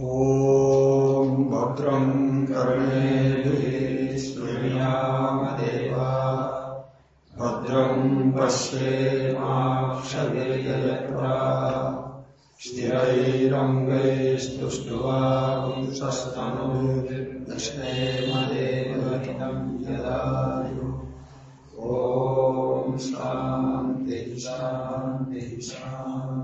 ॐ भद्रं कर्णेभिः भद्रं पश्येमाक्षवेदयत्रा स्थिरैरङ्गैस्तुष्ट्वांसस्तनुर्दशेमदेवहितं यदायु। ॐ शान्ति शान्ति शान्तिः।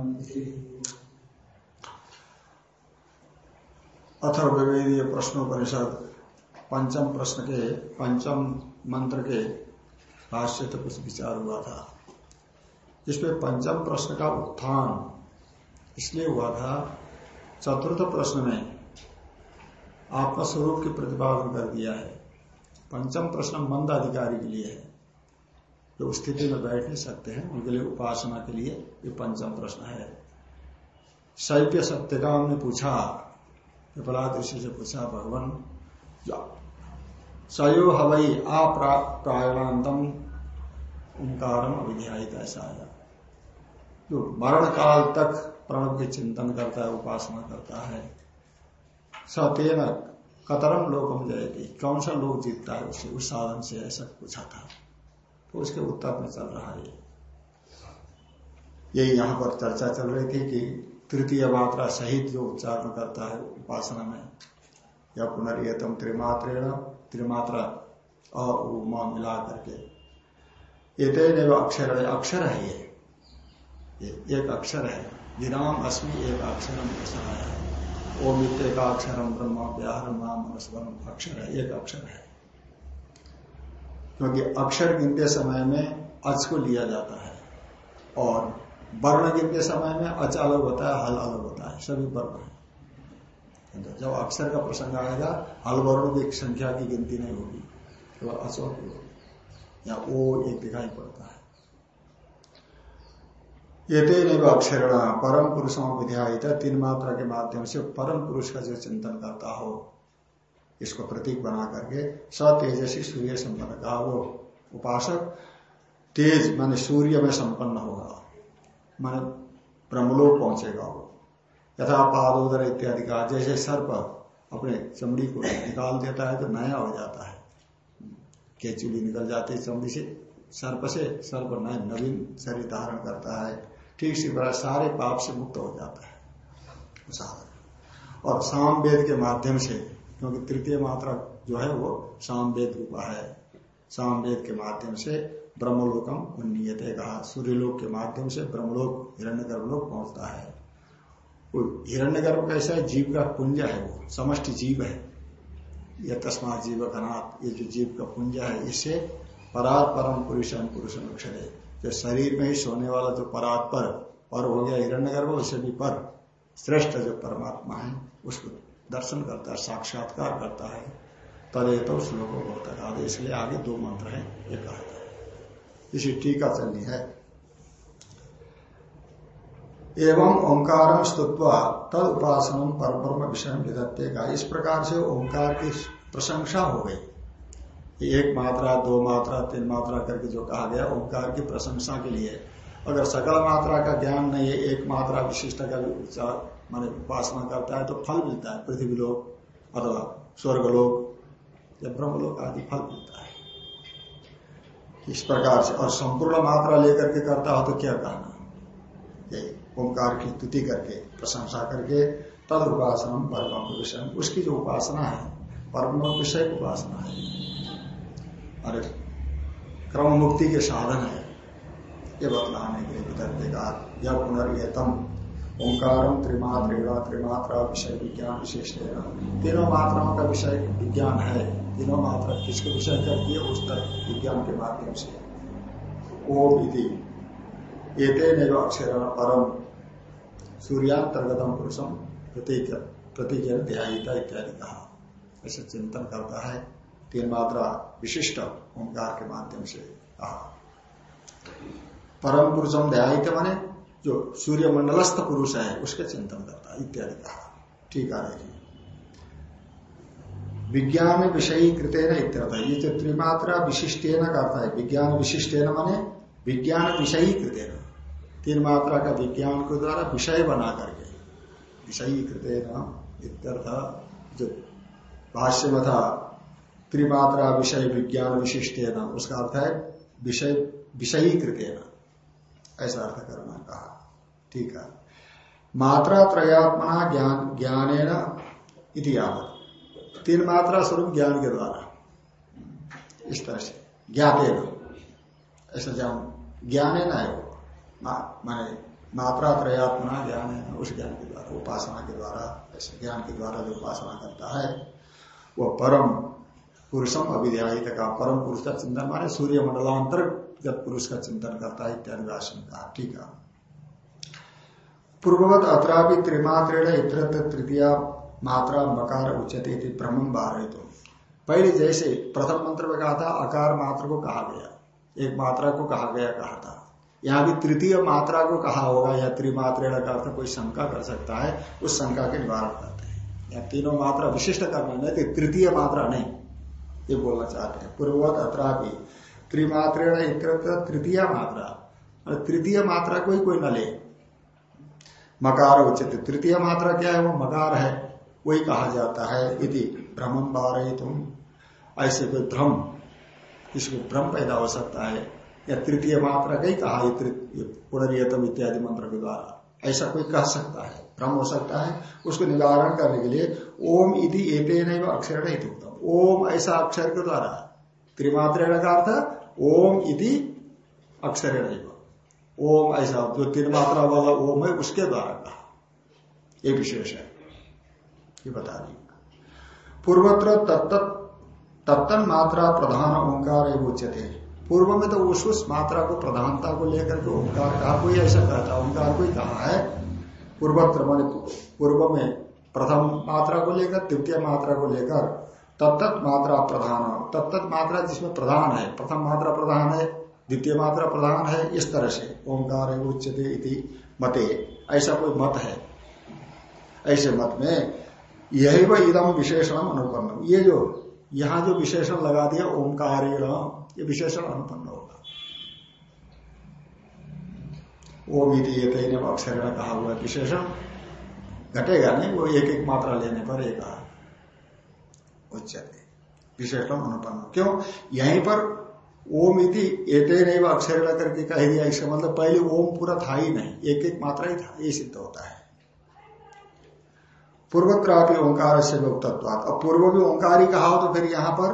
अथर्वेदीय प्रश्नोपनिषद पंचम प्रश्न के, पंचम मंत्र के भाष्य तो कुछ विचार हुआ था। इसमें पंचम प्रश्न का उत्थान इसलिए हुआ था, चतुर्थ प्रश्न में आत्मस्वरूप की प्रतिपादन कर दिया है। पंचम प्रश्न मंद अधिकारी के लिए है, जो स्थिति में बैठ नहीं सकते हैं, उनके लिए उपासना के लिए ये पंचम प्रश्न है। शैप्य सत्यकाम ने पूछा विपलाद ऋषि से पूछा भगवान सयो हवई अप्रायणांतम ओंकारम अभिध्यायित ऐसा आया जो मरण काल तक प्रणव के चिंतन करता है, उपासना करता है, सतेन कतरम लोकम जाएगी कौन सा लोक जीतता है उससे उस साधन से ऐसा पूछा था तो उसके उत्तर में चल रहा है यही यहाँ पर चर्चा चल रही थी कि तृतीय मात्रा सहित जो उच्चारण करता है उपासना में। या पुनर्यतम त्रिमात्रेण, त्रिमात्रा अ मिला करके। ये अक्षर है अक्षर है ये। एक अक्षर है। विराम अस्मि एक अक्षर है ओम एक अक्षरम ब्रह्म व्याहरम नाम अक्षर है, एक अक्षर है। क्योंकि अक्षर गिनते समय में अच को लिया जाता है। और वर्ण गिनते समय में अच अलग होता है, हल अलग होता है, सभी वर्ण है। जब अक्षर का प्रसंग आएगा हल वर्ण की संख्या की गिनती नहीं होगी तो अचो की होगी। या ओ एक दिखाई पड़ता है। ये नहीं अक्षर परम पुरुषों विध्यायित तीन मात्रा के माध्यम से परम पुरुष का जो चिंतन करता हो, इसको प्रतीक बना करके स तेजसी सूर्य संपन्न कहा वो उपासक, तेज माने सूर्य में संपन्न होगा, मान ब्रह्मलोक पहुंचेगा वो। यथा पादोदर इत्यादि का। जैसे सर्प अपने चमड़ी को निकाल देता है तो नया हो जाता है। केचुली निकल जाती है चमड़ी से, सर्प से, सर्प नए नवीन शरीर धारण करता है। ठीक सी तरह सारे पाप से मुक्त हो जाता है। साधन। और साम वेद के माध्यम से, क्योंकि तृतीय मात्रा जो है वो साम वेद रूपा है। साम वेद के माध्यम से ब्रह्मलोकम उन्नीयते कहा। सूर्यलोक के माध्यम से ब्रह्मलोक, हिरण्य गर्भलोक पहुँचता है। हिरण्य गर्भ कैसा है जीव का पुंज है वो, समष्टि जीव है। यह तस्मा जीव कनाथ ये जो जीव का पुंज है इससे परात परम पुरुषम पुरुषम अक्षर। है जो शरीर में ही सोने वाला जो परात पर पर हो गया हिरण्य गर्भ उससे भी पर। श्रेष्ठ जो परमात्मा है, उसको दर्शन करता है, साक्षात्कार करता है। तदे तो श्लोक है इसलिए आगे दो मंत्र है कहा इसी टीका चलनी है। एवं ओंकार स्तुत्व तद उपासन पर ब्रह्म विषय विधत्ते का इस प्रकार से ओंकार की प्रशंसा हो गई। एक मात्रा, दो मात्रा, तीन मात्रा करके जो कहा गया, ओंकार की प्रशंसा के लिए। अगर सकल मात्रा का ज्ञान नहीं है, एक मात्रा विशिष्ट का भी मान उपासना करता है तो फल मिलता है। पृथ्वी लोक अथवा स्वर्ग लोक या ब्रह्मलोक आदि फल मिलता है। इस प्रकार से और संपूर्ण मात्रा लेकर के करता हो तो क्या कहना यही ओंकार की स्तुति करके, प्रशंसा करके, तद उपासना परम विषय। उसकी जो उपासना है, परम विषय उपासना है। अरे, क्रम मुक्ति के साधन है। ये बतलाने के लिए वितर्केगा या पुनर्यतम। ओंकार त्रिमात्रेगा त्रिमात्रा विषय विज्ञान विशेष तीनों मात्राओं का विषय विज्ञान है। तीनों मात्रा किसके विषय करती है उस तक विज्ञान के माध्यम से। ओम इति। एते अक्षर परम। सूर्यांतर्गतम पुरुषम प्रतीक प्रतीक ध्यायिता इत्यादि कहा ऐसे चिंतन करता है। तीन मात्रा विशिष्ट ओंकार के माध्यम से कहा। परम पुरुषम ध्यायित माने, जो सूर्य मंडलस्थ पुरुष है, उसके चिंतन करता है, इत्यादि कहा। ठीक है विज्ञान विषयी कृतेन इत्यर्थ। ये जो त्रिमात्रा विशिष्टेन करता है, विज्ञान विशिष्टेन माने, विज्ञान विषयी कृतेन। तीन मात्रा का विज्ञान के द्वारा विषय बना करके। विषयी कृत इत्यर्थ, जो भाष्य में था, त्रिमात्रा विषय विज्ञान विशिष्ट न उसका अर्थ है विषय, विषयी कृत्य न ऐसा अर्थ करना कहा। ठीक है। मात्रा त्रयात्मना ज्ञान ज्ञान इतिहावत तीन मात्रा स्वरूप ज्ञान के द्वारा। इस तरह से। ज्ञाते ऐसा जान ज्ञान है ना माने मात्रा त्रयात्मना ज्ञान है, उस ज्ञान के द्वारा, उपासना के द्वारा, ऐसे ज्ञान के द्वारा जो उपासना करता है, वो परम पुरुषम अभिध्यायित का, परम पुरुष का चिंतन, माने सूर्य मंडलांतर जब पुरुष का चिंतन करता है, इत्यादि कहा ठीक है। पूर्ववत अत्रापि त्रिमात्रेण इतर तृतीय मात्रा मकार उच्चते ब्रह्म बारह तो पहले जैसे प्रथम मंत्र में कहा था, अकार मात्र को कहा गया, एक मात्रा को कहा गया, कहा था। यहाँ भी तृतीय मात्रा को कहा होगा, या त्रिमात्रेण का अर्थ कोई शंका कर सकता है, उस शंका के निवारण करते हैं। या तीनों मात्रा विशिष्ट करना नहीं तृतीय मात्रा नहीं, ये बोलना चाहते हैं। पूर्ववत अत्रापि त्रिमात्रेण तृतीय मात्रा, और तृतीय मात्रा को ही कोई न ले। मकार उचित। तृतीय मात्रा क्या है? वो मकार है, वही कहा जाता है यदि भ्रमण बार तुम ऐसे कोई भ्रम इसको भ्रम पैदा हो सकता है। या तृतीय मात्रा का ही कहा पुनरियतम इत्यादि मंत्र के द्वारा ऐसा कोई कह सकता है, भ्रम हो सकता है, उसको निवारण करने के लिए ओम इति एते अक्षर नहीं उत्तम ओम ऐसा अक्षर के द्वारा त्रिमात्र का अर्थ, ओम इति अक्षर नहीं ओम ऐसा, जो तीन मात्रा वाला ओम है, उसके द्वारा कहा। ये विशेष है। ये बता दी पूर्वत्र तत्त तत्तन मात्रा प्रधान ओंकार उच्चते पूर्व में तो उस उस मात्रा को, प्रधानता को लेकर के ओंकार कहा, कोई ऐसा कहता ओंकार कोई कहा है। पूर्वत्र मान पूर्व में प्रथम मात्रा को लेकर, द्वितीय मात्रा को लेकर तत्त मात्रा प्रधान तत्त मात्रा जिसमें प्रधान है, प्रथम मात्रा प्रधान है, द्वितीय मात्रा प्रधान है, इस तरह से, ओंकार है, उच्चते इति मते, ऐसा कोई मत है। ऐसे मत में यही वह इदम विशेषण अनुपन्न ये जो यहाँ जो विशेषण लगा दिया, ओंकार ये विशेषण अनुपन्न होगा। ओम इति अक्षर कहा हुआ विशेषण, घटेगा नहीं, वो एक एक मात्रा लेने पर एक उच्चते। विशेषण अनुपन्न। क्यों? यहीं पर ओम इति एते नहीं अक्षर करके कह दिया, इसका मतलब पहले ओम पूरा था ही नहीं, एक एक मात्रा ही था, ये सिद्ध होता है। पूर्वत्रापि ओंकार से लोकतत्वात। अब पूर्व भी ओंकार ही कहा तो फिर यहाँ पर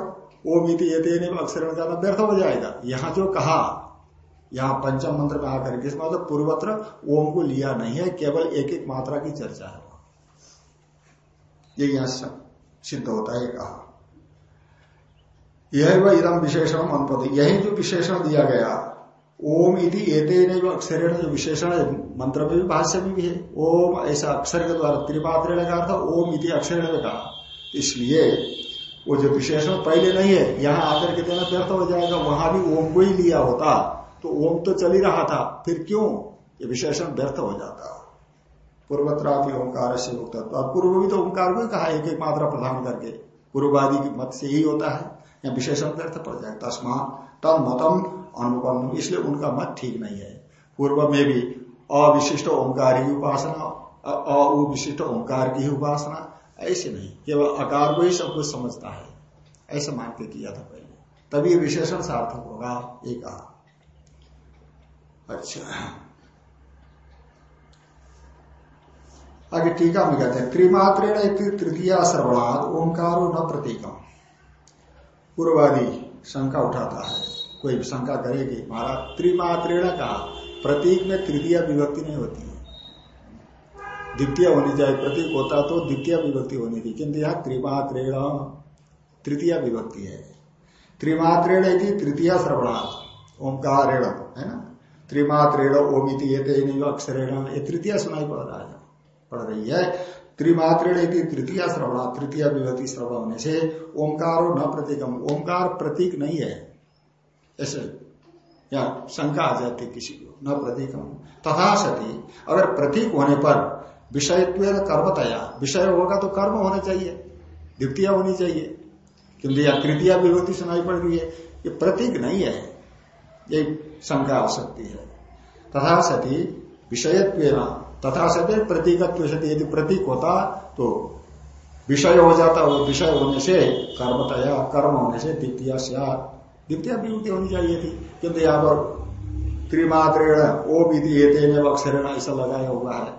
ओम इति एते नहीं अक्षर जाना व्यर्थ हो जाएगा। यहाँ जो कहा, यहाँ पंचम मंत्र में आकर के मतलब पूर्वत्र ओम को लिया नहीं है, केवल एक एक मात्रा की चर्चा है। ये यहाँ सिद्ध होता है कहा। यह वह इदम विशेषण अनुपति यही जो विशेषण दिया गया ओम इति एते अक्षर जो विशेषण है मंत्र में भी भाष्य में भी है ओम ऐसा अक्षर के द्वारा त्रिपात्र कहा था ओम इति अक्षर ने कहा इसलिए वो जो विशेषण पहले नहीं है, यहाँ आकर के देना व्यर्थ हो जाएगा, वहाँ भी ओम को ही लिया होता। तो ओम तो चल ही रहा था, फिर क्यों? ये विशेषण व्यर्थ हो जाता। पूर्वत्रा भी ओंकार से मुक्त पूर्व भी तो ओंकार को कहा एक एक मात्रा प्रदान करके। पूर्ववादी की मत से ही होता है। या विशेषण व्यर्थ पड़ जाएगा। तस्मा तम मतम अनुपन्न इसलिए उनका मत ठीक नहीं है। पूर्व में भी अविशिष्ट ओंकार की उपासना अविशिष्ट ओंकार की उपासना, ऐसे नहीं। केवल आकार को ही सब कुछ समझता है। ऐसा मान के किया था पहले। तभी विशेषण सार्थक होगा ये कहा अच्छा। आगे टीका में कहते हैं, त्रिमात्रेण तृतीय श्रवणाद ओंकारो न प्रतीकम। पूर्वादि शंका उठाता है। कोई शंका करेगी महाराज, त्रिमात्रेण का प्रतीक में तृतीय विभक्ति नहीं होती है। द्वितीय होनी चाहिए, प्रतीक होता तो द्वितीय विभक्ति होनी थी। किंतु यहाँ त्रिमात्रेण, तृतीय विभक्ति है। त्रिमात्रेण तृतीय श्रवणार्थ ओंकारेण, है ना? त्रिमात्रेण ओमिति ये अक्षरेण, ये तृतीय सुनाई पड़ रहा है, पड़ रही है। त्रिमात्रेण तृतीय श्रवणा तृतीय विभक्ति श्रवण होने से ओंकार न प्रतीकम। ओंकार प्रतीक नहीं है। ऐसे, या शंका आ जाती किसी को, न प्रतीक तथा सती, अगर प्रतीक होने पर विषयत्व कर्मतया, विषय होगा तो कर्म होना चाहिए, द्वितीय होनी चाहिए। किंतु या तृतीय विभूति सुनाई पड़ रही है, ये प्रतीक नहीं है, ये शंका आ सकती है। तथा सती विषयत्व तथा सत्य प्रतीकत्व से यदि प्रतीक होता तो विषय हो जाता वो विषय होने से कर्मतया, कर्म होने से द्वितीय द्वितीय विभूति होनी चाहिए थी। किंतु यहाँ पर त्रिमात्रेण ओ विधि अक्षर ऐसा लगाया हुआ है।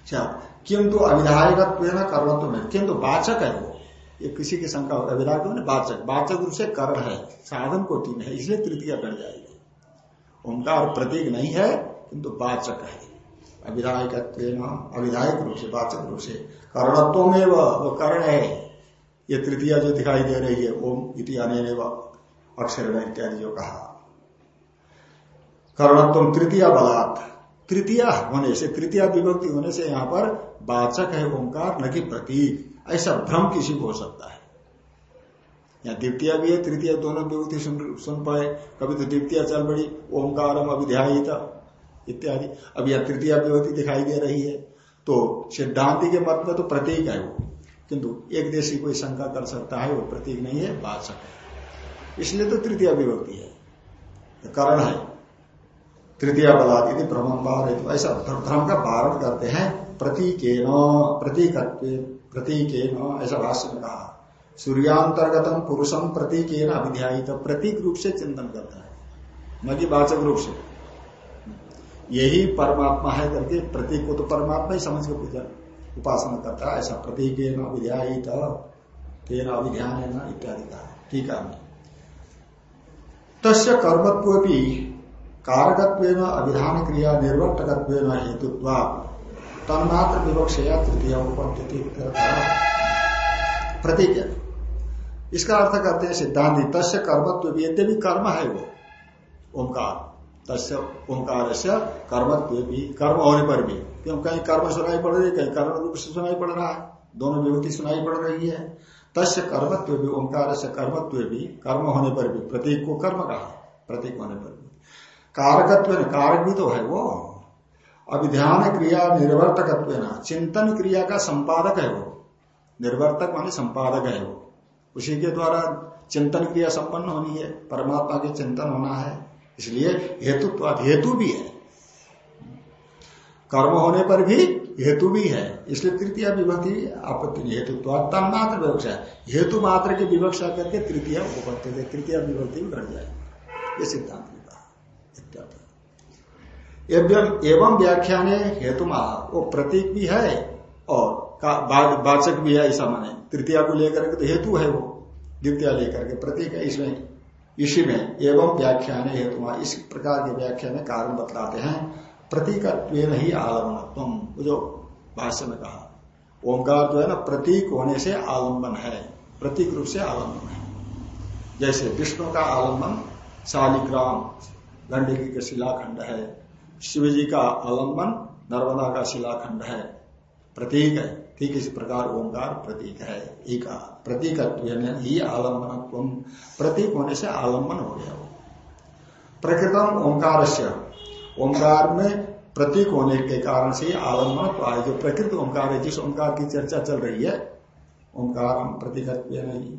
अच्छा किंतु अविधायक कर्मत्व में, किंतु वाचक है वो। ये किसी की शंका होगा विधायक ने वाचक। वाचक रूप से कर्ण है, साधन कोटि में है, इसलिए तृतीय बढ़ जाएगी। ओंकार प्रतीक नहीं है, किंतु वाचक है। अविधायक अविधायक रूप से, वाचक रूप से। कर्णत्व में वो कर्ण है। ये तृतीय जो दिखाई दे रही है ओम इति अने अक्षर इत्यादि जो कहा। कर्णत्व तृतीय बलात्। तृतीय होने से तृतीय विभक्ति होने से यहाँ पर वाचक है ओंकार न कि प्रतीक। ऐसा भ्रम किसी को हो सकता है। या द्वितीय भी है तृतीय दोनों विभूति सुन, सुन पाए। कभी तो द्वितीय चल बड़ी ओंकार इत्यादि। अब यह तृतीय विभूति दिखाई दे रही है। तो सिद्धांति के मत में तो प्रतीक है वो। किंतु एक देशी कोई शंका कर सकता है, वो प्रतीक नहीं है वाचक है। इसलिए तो तृतीय विभक्ति है। करण है। तृतीय बलाद यदि भ्रम ऐसा भ्रम का वारण करते हैं। प्रतीक प्रतीक प्रतीक ऐसा भाष्य में कहा। सूर्यांतर्गतम पुरुषम प्रतीक अभिध्यायित। प्रतीक रूप से चिंतन करता है। न कि वाचक रूप से। यही परमात्मा है करके प्रतीक को तो परमात्मा ही समझ के पूजा उपासना करता ऐसा प्रतीक अभिध्यायित तेना अभिध्यान है ना इत्यादि का, ठीक है? तस्य कर्मत्व भी कारकत्व अभिधान क्रिया निर्वर्तकत्व हेतुत्वा, तन्मात्र विवक्षया तृतीय प्रतीक इसका अर्थ करते हैं सिद्धांत, तस्य कर्मत्व भी यद्यपि कर्म है वो, ओंकार, तस्य ओंकार से कर्मत्व भी, कर्म होने पर भी। क्यों कहीं कर्म सुनाई पड़ रही है, कहीं कर्म रूप से सुनाई पड़ रहा है। दोनों विभूति सुनाई पड़ रही है। तस्य कर्मत्व भी ओंकार से कर्मत्व भी, कर्म होने पर भी, प्रतीक को कर्म कहा, प्रतीक होने पर भी। कारकत्व कारक भी तो है वो। अभिध्यान क्रिया निर्वर्तकत्व ना, चिंतन क्रिया का संपादक है वो। निर्वर्तक माने संपादक है वो। उसी के द्वारा चिंतन क्रिया संपन्न होनी है, परमात्मा के चिंतन होना है। इसलिए हेतु हेतु भी है। कर्म होने पर भी हेतु भी है। इसलिए तृतीय विभक्ति आपत्ति हेतु तन्मात्र विवक्षा हेतु मात्र की विवक्षा करके तृतीय उपपत्ति तृतीय विभक्ति भी घट जाए ये सिद्धांत एवं व्याख्या ने हेतु वो प्रतीक भी है और वाचक भी है ऐसा माने। तृतीया को लेकर के तो हेतु है वो। द्वितीय लेकर के प्रतीक है इसमें। इसी में एवं व्याख्या ने हेतु इस प्रकार के व्याख्या में कारण बतलाते हैं। प्रतीक ही आलंबन जो भाष्य में कहा, ओंकार जो है ना, प्रतीक होने से आलंबन है, प्रतीक रूप से आलंबन है। जैसे विष्णु का आलंबन शालिग्राम, गंडकी का शिलाखंड है शिव जी का आलंबन नर्मदा का शिलाखंड है, प्रतीक है, ठीक इसी प्रकार ओंकार प्रतीक है एक प्रतीक ही आलंबन प्रतीक होने से आलंबन हो गया वो। प्रकृतम ओंकार से ओंकार में प्रतीक होने के कारण से आलंबन आए जो प्रकृत ओंकार है, जिस ओंकार की चर्चा चल रही है, ओंकार प्रतीक नहीं?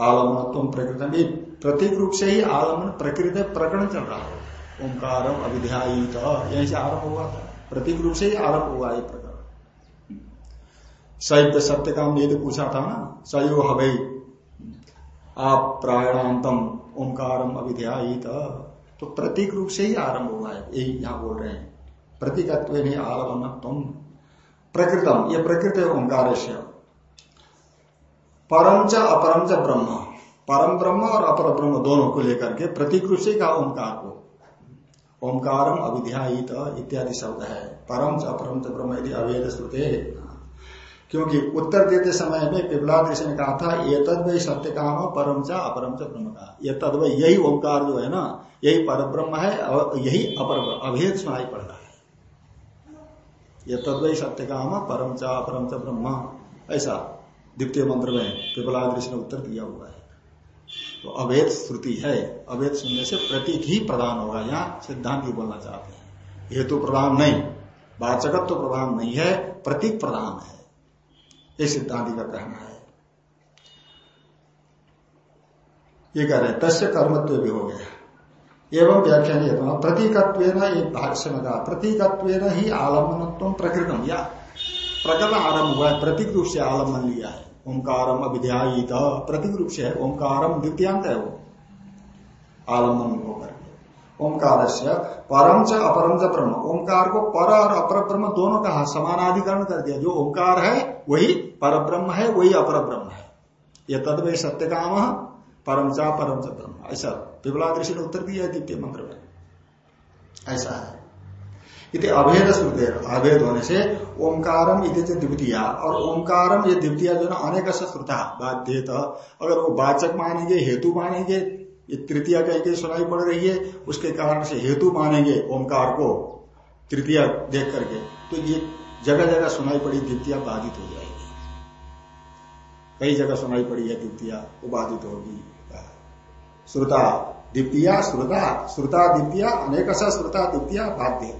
आलंबन प्रकृतम प्रतीक रूप से ही आलंबन प्रकृत प्रकरण चल रहा है। ओंकार अविध्यायित यहीं से आरंभ हुआ था। प्रतीक रूप से ही आरंभ हुआ ये प्रकरण। सत्य सत्य काम ये तो पूछा था ना? सयो हवई आप प्राणांतम ओंकारम अविध्यायित तो प्रतीक रूप से ही आरंभ हुआ है। यही यहाँ बोल रहे हैं। प्रतीकत्व नहीं तुम, प्रकृतम। ये प्रकृत है ओंकार से परम च, अपरम च, ब्रह्म। परम, ब्रह्म और अपर ब्रह्म दोनों को लेकर के प्रतीक रूप से कहा ओंकार को। ओंकारम अविध्यायित इत्यादि शब्द है। परम च, अपरम च, ब्रह्म यदि अवेद श्रुते। क्योंकि उत्तर देते समय में पिपला ने कहा था, ये तद वही सत्य काम परम च अपरम च ब्रह्म का। ये तद वही यही ओंकार जो है ना, यही पर ब्रह्म है और यही अपर अभेद सुनाई पड़ रहा है। ये तद वही सत्य काम परम च अपरम च ब्रह्म। ऐसा द्वितीय मंत्र में पिपला ने उत्तर दिया हुआ है। तो अभेद श्रुति है। अभेद सुनने से प्रतीक ही प्रधान होगा। यहाँ सिद्धांत ही बोलना चाहते हैं। हेतु प्रधान नहीं। वाचकत्व तो प्रधान नहीं है। प्रतीक प्रधान है। ये सिद्धांति का कहना है। ये कह रहे तस्य कर्मत्व भी हो गया। एवं व्याख्या नहीं प्रतीकत्व एक भाष्य में कहा प्रतीकत्व ही आलंबन प्रकृतम। या, प्रकट आरंभ हुआ है, प्रतीक रूप से आलंबन लिया है। ओंकारम अभिध्यायित, प्रतीक रूप से है, ओंकारम द्वितीयांत है वो, आलंबन होकर। ओंकार से परम च अपरम च ब्रह्म। ओंकार को पर और अपर ब्रह्म दोनों का समानाधिकरण कर दिया। जो ओंकार है, वही पर ब्रह्म है, वही अपर ब्रह्म है। ये तद वही सत्य काम परम चा परम च ब्रह्म। ऐसा विबला ऋषि ने उत्तर दिया द्वितीय मंत्र में। ऐसा है। इति अभेद श्रुते अभेद होने से ओंकारम इति द्वितीय और ओंकारम ये द्वितीय जो ना अनेक श्रुता। बाध्य अगर वो वाचक मानेंगे, हेतु मानेंगे ये तृतीय कहीं कहीं सुनाई पड़ रही है, उसके कारण से हेतु मानेंगे ओंकार को तृतीय देख करके। तो ये जगह जगह सुनाई पड़ी, द्वितीय बाधित हो जाएगी। कई जगह सुनाई पड़ी है, द्वितीय वो बाधित होगी। श्रुता द्वितीय, श्रुता श्रुता द्वितीय, अनेक श्रुता द्वितीय बाध्य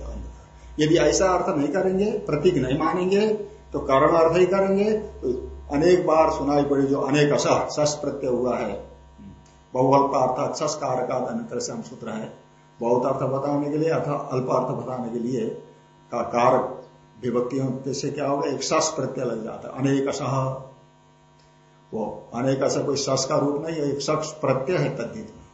यदि ऐसा अर्थ नहीं करेंगे, प्रतीक नहीं मानेंगे तो कारण अर्थ ही करेंगे। तो अनेक बार सुनाई पड़ी जो अनेक सस प्रत्यय हुआ है बहुअल्प अर्थ सस कारक से हम सूत्र है बहुत अर्थ बताने के लिए अथवा अल्प अर्थ बताने के लिए का कारक विभक्तियों से क्या होगा? एक सस प्रत्यय लग जाता है। अनेक सह वो अनेक ऐसा कोई सस का रूप नहीं है, एक शख्स प्रत्यय है तद्दित में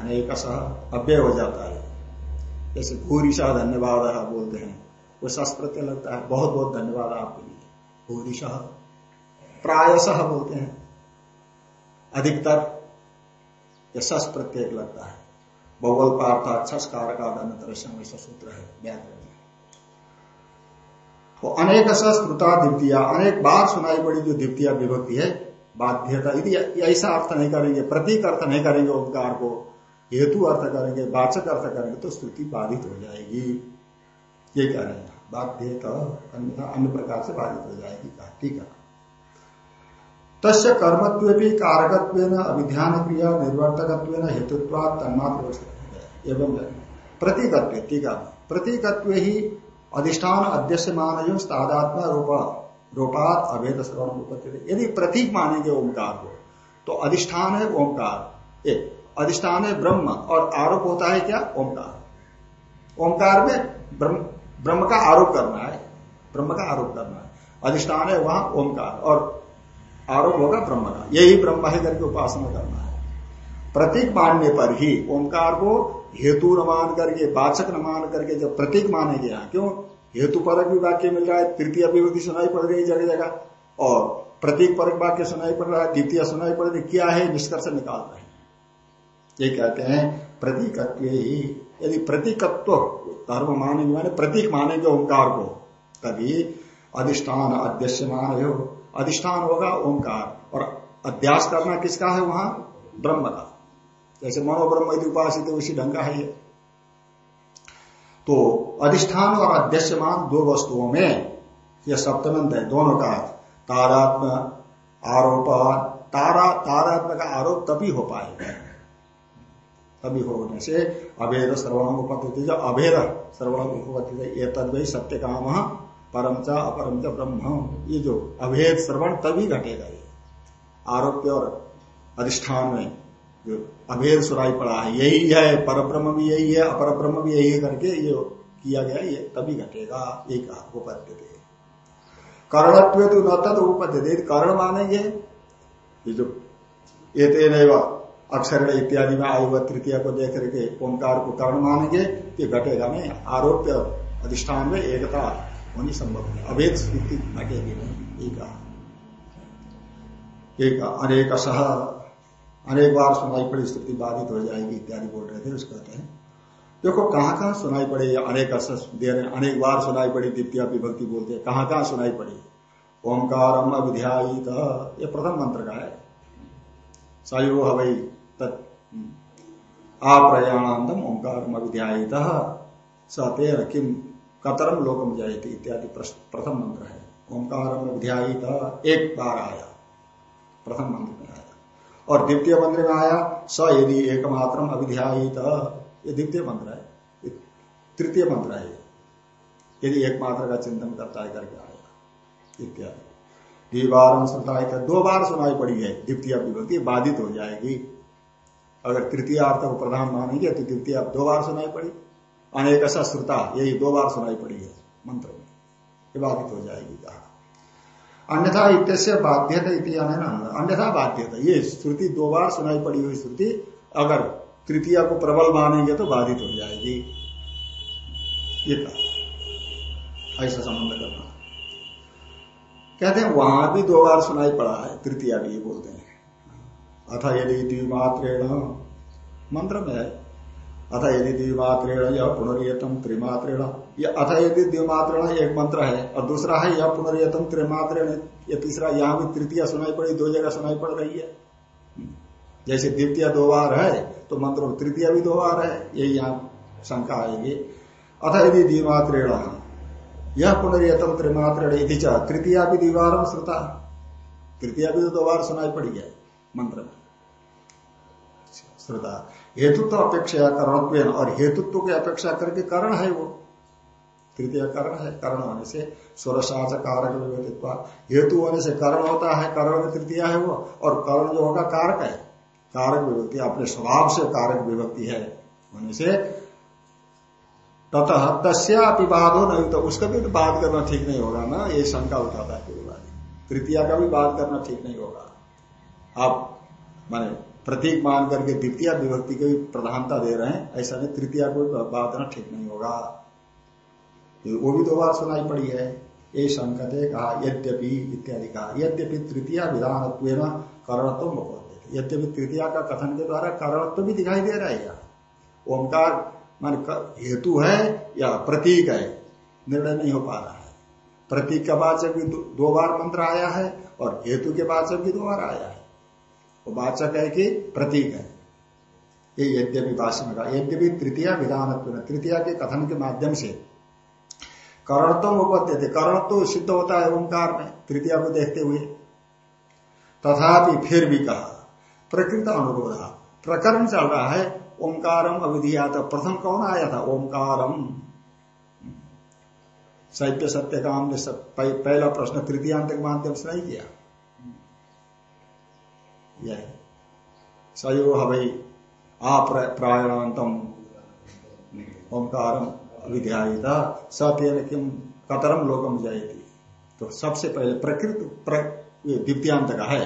अनेक सह अव्यय हो जाता है। जैसे भूरिशा धन्यवाद बोलते हैं, वो सस प्रत्यय लगता है। बहुत बहुत धन्यवाद आपके लिए। भूरिशा प्रायशः बोलते हैं। अधिकतर सस प्रत्यय लगता है। बहुवल पार्थ छस कारक सूत्र है तो अनेक श्रुता द्वितीय, अनेक बार सुनाई पड़ी जो द्वितीय विभक्ति है, बाध्यता। यदि ऐसा अर्थ नहीं करेंगे, प्रतीक अर्थ नहीं करेंगे ओंकार को, हेतु अर्थ करेंगे, वाचक अर्थ करेंगे तो स्तुति बाधित हो जाएगी। ये कह रहे हैं। बाध्यता अन्य प्रकार से बाधित हो जाएगी। कहा ठीक है। तस् कर्मत्व भी कारकत्व अभिध्यान क्रिया निर्वर्तकत्व हेतुत्व तन्मात्र एवं प्रतीकत्व, टीका। प्रतीकत्व ही अधिष्ठान अध्यक्ष मान तादात्मा रूपा, रूपात अभेद श्रवण उपत्ति यदि प्रतीक मानेंगे ओंकार को तो अधिष्ठान है ओंकार। एक अधिष्ठान है ब्रह्म, और आरोप होता है क्या? ओंकार। ओंकार में ब्रह्म का आरोप करना है। ब्रह्म का आरोप करना है। अधिष्ठान है वहाँ ओंकार, और आरोप होगा ब्रह्म का। यही ब्रह्म है करके उपासना करना है। प्रतीक मानने पर ही ओंकार को हेतु न मान करके, वाचक न मान करके जब प्रतीक माने गया क्यों? हेतु परक भी वाक्य मिल रहा है, तृतीय विभूति सुनाई पड़ रही जगह जगह। और प्रतीक परक वाक्य सुनाई पड़ रहा है, द्वितीय सुनाई पड़ रही क्या है? निष्कर्ष निकाल रहे हैं। ये कहते हैं, प्रतीकत्व ही। यदि प्रतीकत्व, धर्म मानेंगे, माने प्रतीक मानेंगे ओंकार को, तभी अधिष्ठान अध्यक्ष मान अधिष्ठान होगा, ओंकार। और अध्यास करना किसका है वहाँ? ब्रह्म का। जैसे मनोब्रह्म यदि उपासित है, उसी ढंग का है ये। तो अधिष्ठान और अध्यक्षमान दो वस्तुओं में यह सप्तमंत है, दोनों का तारात्म आरोप, तारा, तारात्म का आरोप तभी हो पाएगा। तभी होने से अभेद श्रवण उपत्ति जो अभेद श्रवण उपत्ति तद वही सत्य काम परम च अपरम च ब्रह्म। ये जो अभेद श्रवण तभी घटेगा ये। आरोप्य और अधिष्ठान में जो अभेद सुराई पड़ा है, यही है पर ब्रह्म भी यही है अपर ब्रह्म भी यही है करके ये किया गया, ये तभी घटेगा कहा उपद्य कर्णत्व तो न तद उपद्य कर्ण मानेंगे, ये जो ये अक्षर इत्यादि में आयु तृतीय को देख करके ओंकार को कर्ण मानेंगे, ये घटेगा नहीं। आरोप्य अधिष्ठान में एकता होनी संभव है अभेद स्थिति घटेगी नहीं एक एक अनेक सह। अनेक बार सुनाई पड़ी, स्थिति बाधित हो जाएगी, इत्यादि बोल रहे थे, उसको कहते हैं। देखो, कहाँ कहाँ सुनाई पड़ी? अनेक दे रहे अनेक बार सुनाई पड़ी, द्वितीय विभक्ति बोलते हैं। कहाँ कहाँ सुनाई पड़ी? ओंकार अभिध्यायित। ये प्रथम मंत्र का है। सयो हवई आप्रयाणांतम ओंकार अभिध्यायित। सते किम कतरम लोकम जायती इत्यादि प्रथम मंत्र है। ओंकार एक बार आया। प्रथम मंत्र में आया। और द्वितीय मंत्र में आया, स यदि एकमात्र अभिध्यायित ये द्वितीय मंत्र है। तृतीय मंत्र है यदि एकमात्र का चिंतन करता है, करके आया। इत्यादि। द्विबार सुनाई दो बार सुनाई पड़ी है द्वितीय विभक्ति बाधित हो जाएगी। अगर तृतीय अर्थ को प्रधान मानेंगे तो द्वितीय दो बार सुनाई पड़ी। अनेक श्रुता यही दो बार सुनाई पड़ी है मंत्र में। बाधित हो जाएगी कहा। अन्यथा इत्य बाध्यता इतिहास अन्यथा बाध्यता। ये श्रुति दो बार सुनाई पड़ी हुई श्रुति, अगर तृतीय को प्रबल मानेंगे तो बाधित हो जाएगी। ये कहा ऐसा संबंध करना। कहते हैं, वहाँ भी दो बार सुनाई पड़ा है, तृतीया भी ये बोलते हैं। अथा यदि द्विमात्रेण मंत्र में है। अथ यदि द्विमात्रेण यह पुनर्यतम त्रिमात्रेण यह अथ यदि द्विमात्रेण एक मंत्र है, और दूसरा है यह पुनर्यतम त्रिमात्रेण, यह तीसरा यहाँ भी तृतीय सुनाई पड़ी, दो जगह सुनाई पड़ रही है। जैसे द्वितीय दो बार है तो मंत्र तृतीय भी दो बार है, यही यहाँ शंका आएगी। अथ यदि द्विमात्रेण यह पुनर्यतम त्रिमात्र तृतीया भी द्विवार श्रुता। तृतीया भी तो दो बार सुनाई पड़ी है, मंत्र में। श्रुता। हेतुत्व अपेक्षा करणत्व और हेतुत्व की अपेक्षा करके करण है वो। तृतीय करण है, करण होने से स्वरसाच कारक विभक्तित्व हेतु होने से करण होता है, करण में तृतीय है वो, और करण जो होगा, कारक है। कारक विभक्ति, अपने स्वभाव से कारक विभक्ति है। होने से ततः तस्यापि बाध हो नहीं तो उसका भी तो बात करना ठीक नहीं होगा ना, ये शंका उठाता है तृतीया का भी बात करना ठीक नहीं होगा। आप, माने प्रतीक मान करके द्वितीय विभक्ति को प्रधानता दे रहे हैं, ऐसा में तृतीय को बात करना ठीक नहीं होगा। वो भी दो बार सुनाई पड़ी है। ये संकत कहा, यद्यपि इत्यादि कहा, यद्यपि तृतीय विधान करणत्व यद्यपि तृतीया का कथन के द्वारा करणत्व भी दिखाई दे रहा है ओंकार मान हेतु है या प्रतीक है, निर्णय नहीं हो पा रहा है। प्रतीक का वाचक भी दो बार मंत्र आया है और हेतु के वाचक भी दो बार आया है। वो वाचक है कि प्रतीक है। ये यद्यपि भाष्य में कहा, यद्यपि तृतीय विधान तृतीय के कथन के माध्यम से करणत्व उपद्य थे करणत्व सिद्ध होता है ओंकार में, तृतीय को देखते हुए। तथापि फिर भी कहा, प्रकृत अनुरोध प्रकरण चल रहा है ओंकारम अविधिया था प्रथम कौन आया था? ओंकारम साहित्य सत्य, काम ने पहला प्रश्न तृतीयांत के माध्यम से नहीं किया। यह सयो हई अप्रायणातम ओंकारम अविध्यायता सत्यन किम कतरम लोकम जाएगी तो सबसे पहले प्रकृति द्वितीयांत का है।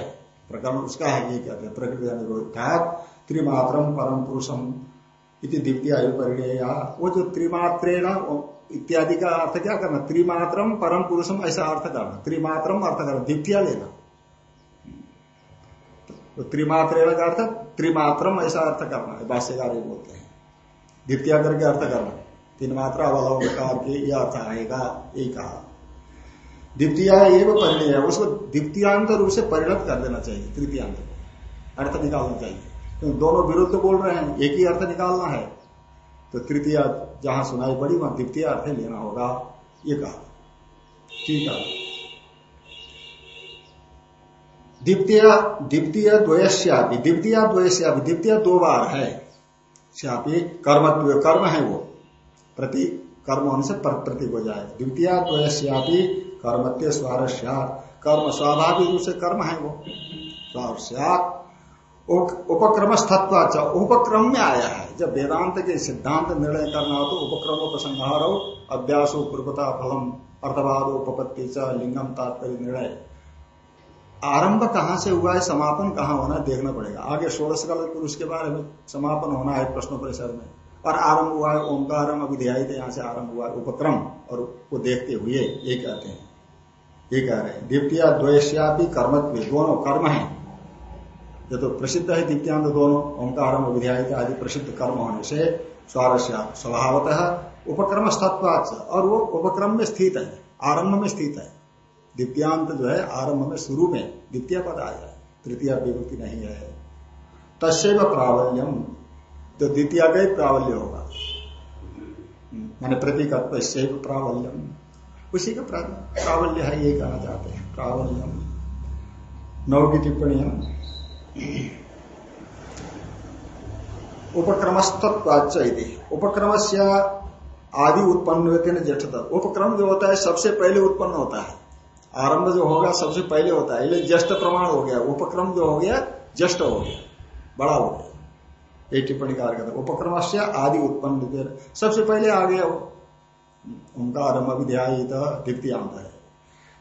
प्रकरण उसका है ये कहते हैं? प्रकृति त्रिमात्रम परम पुरुषम इति द्वितीय परिणय। वो जो त्रिमात्रेण इत्यादि का अर्थ क्या करना? त्रिमात्रम परम पुरुषम, ऐसा अर्थ करना। त्रिमात्रम अर्थ करना द्वितीय लेना। तो त्रिमात्रेण का अर्थ, त्रिमात्रम ऐसा अर्थ करना है, भाष्यकार बोलते हैं। द्वितीय करके अर्थ करना तीन मात्रा अवलंकार के यह अर्थ आएगा यही कहा। द्वितीय एवं परिणय उसको द्वितीयांत रूप से परिणत कर देना चाहिए, तृतीयांत को। अर्थ निकालना चाहिए। क्योंकि दोनों विरुद्ध बोल रहे हैं, एक ही अर्थ निकालना है। तो तृतीय जहाँ सुनाई पड़ी, वहाँ द्वितीय अर्थ लेना होगा, ये कहा। ठीक है। द्वितीय द्वितीय द्वयश्यापी द्वितीय द्वयश्यापी द्वितीय दो बार है। श्यापी कर्मत्व, कर्म है वो। प्रति, कर्म होने से प्रतीक हो जाए। द्वितीय द्वयश्यापी कर्मत्व स्वारस्या कर्म स्वाभाविक रूप से कर्म है वो। स्वारस्यात। उपक्रम तत्वाचा उपक्रम में आया है। जब वेदांत के सिद्धांत निर्णय करना हो तो उपक्रम उपसंहार हो, अभ्यासो पूर्वता फलम, अर्थवाद उपपत्ति च, लिंगम तात्पर्य निर्णय। आरंभ कहाँ से हुआ है, समापन कहाँ होना है, देखना पड़ेगा। आगे षोड़श काल पुरुष के बारे में समापन होना है प्रश्नों परिसर में। और आरंभ हुआ है ओंकार अभिध्यायित यहाँ से आरंभ हुआ है उपक्रम, और वो देखते हुए ये कहते हैं। ये कह रहे हैं, द्वितीय द्वेश्यापी कर्मत्व, दोनों कर्म है। ये तो प्रसिद्ध है दिव्यांग दोनों, ओंकार विध्याय आदि प्रसिद्ध कर्म होने से स्वारस्य, स्वभावतः उपक्रम तत्वाच और वो उपक्रम में स्थित है, आरंभ में स्थित है। दिव्यांत जो है, आरंभ में, शुरू में, द्वितीय पद आया है। तृतीय विभूति नहीं है। तस्व प्रावल्यम। तो द्वितीय का ही प्रावल्य होगा। माने प्रतीकत्व शैव प्रावल्यम। उसी का प्रावल्य है, ये कहना चाहते हैं। प्रावल्यम। नौ की टिप्पणी उपक्रमस्तत्वाच उपक्रम से आदि उत्पन्न होते हैं ज्येष्ठ उपक्रम जो होता है, सबसे पहले उत्पन्न होता है। आरंभ जो होगा सबसे पहले होता है, ये ज्येष्ठ प्रमाण हो गया, उपक्रम जो हो गया ज्येष्ठ हो गया, बड़ा हो गया। ये टिप्पणी कार्य करते उपक्रम से आदि उत्पन्न सबसे पहले आ गया वो। ओंकार अभिध्यायित द्वितीयांत है।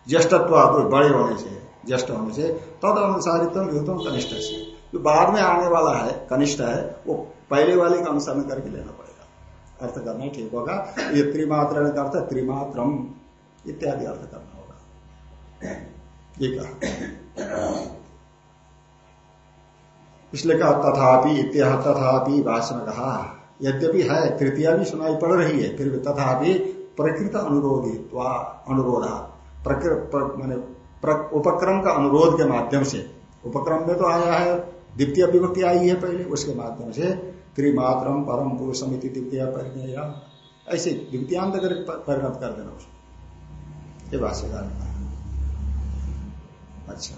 ज्येष्ठत्व बड़े होने से ज्येष्ठ होने से तद अनुसारित युतम कनिष्ठ से जो बाद में आने वाला है, कनिष्ठ है, वो पहले वाले का अनुसरण करके लेना पड़ेगा। अर्थ करना ठीक होगा। ये त्रिमात्र अर्थ त्रिमात्रम, इत्यादि अर्थ करना। ये इसलिए कहा, तथापि इत्या तथापि भाषण कहा यद्यपि है, तृतीया भी सुनाई पड़ रही है, फिर भी तथापि प्रकृत अनुरोधित अनुरोधा। मैंने उपक्रम का अनुरोध के माध्यम से। उपक्रम में तो आया है, द्वितीय विभक्ति आई है पहले, उसके माध्यम से त्रिमात्रम परम पुरुष समिति द्वितीय परिणय। ऐसे द्वितीयांत कर, परिणत कर देना उसको। ये भाष्यकार अच्छा।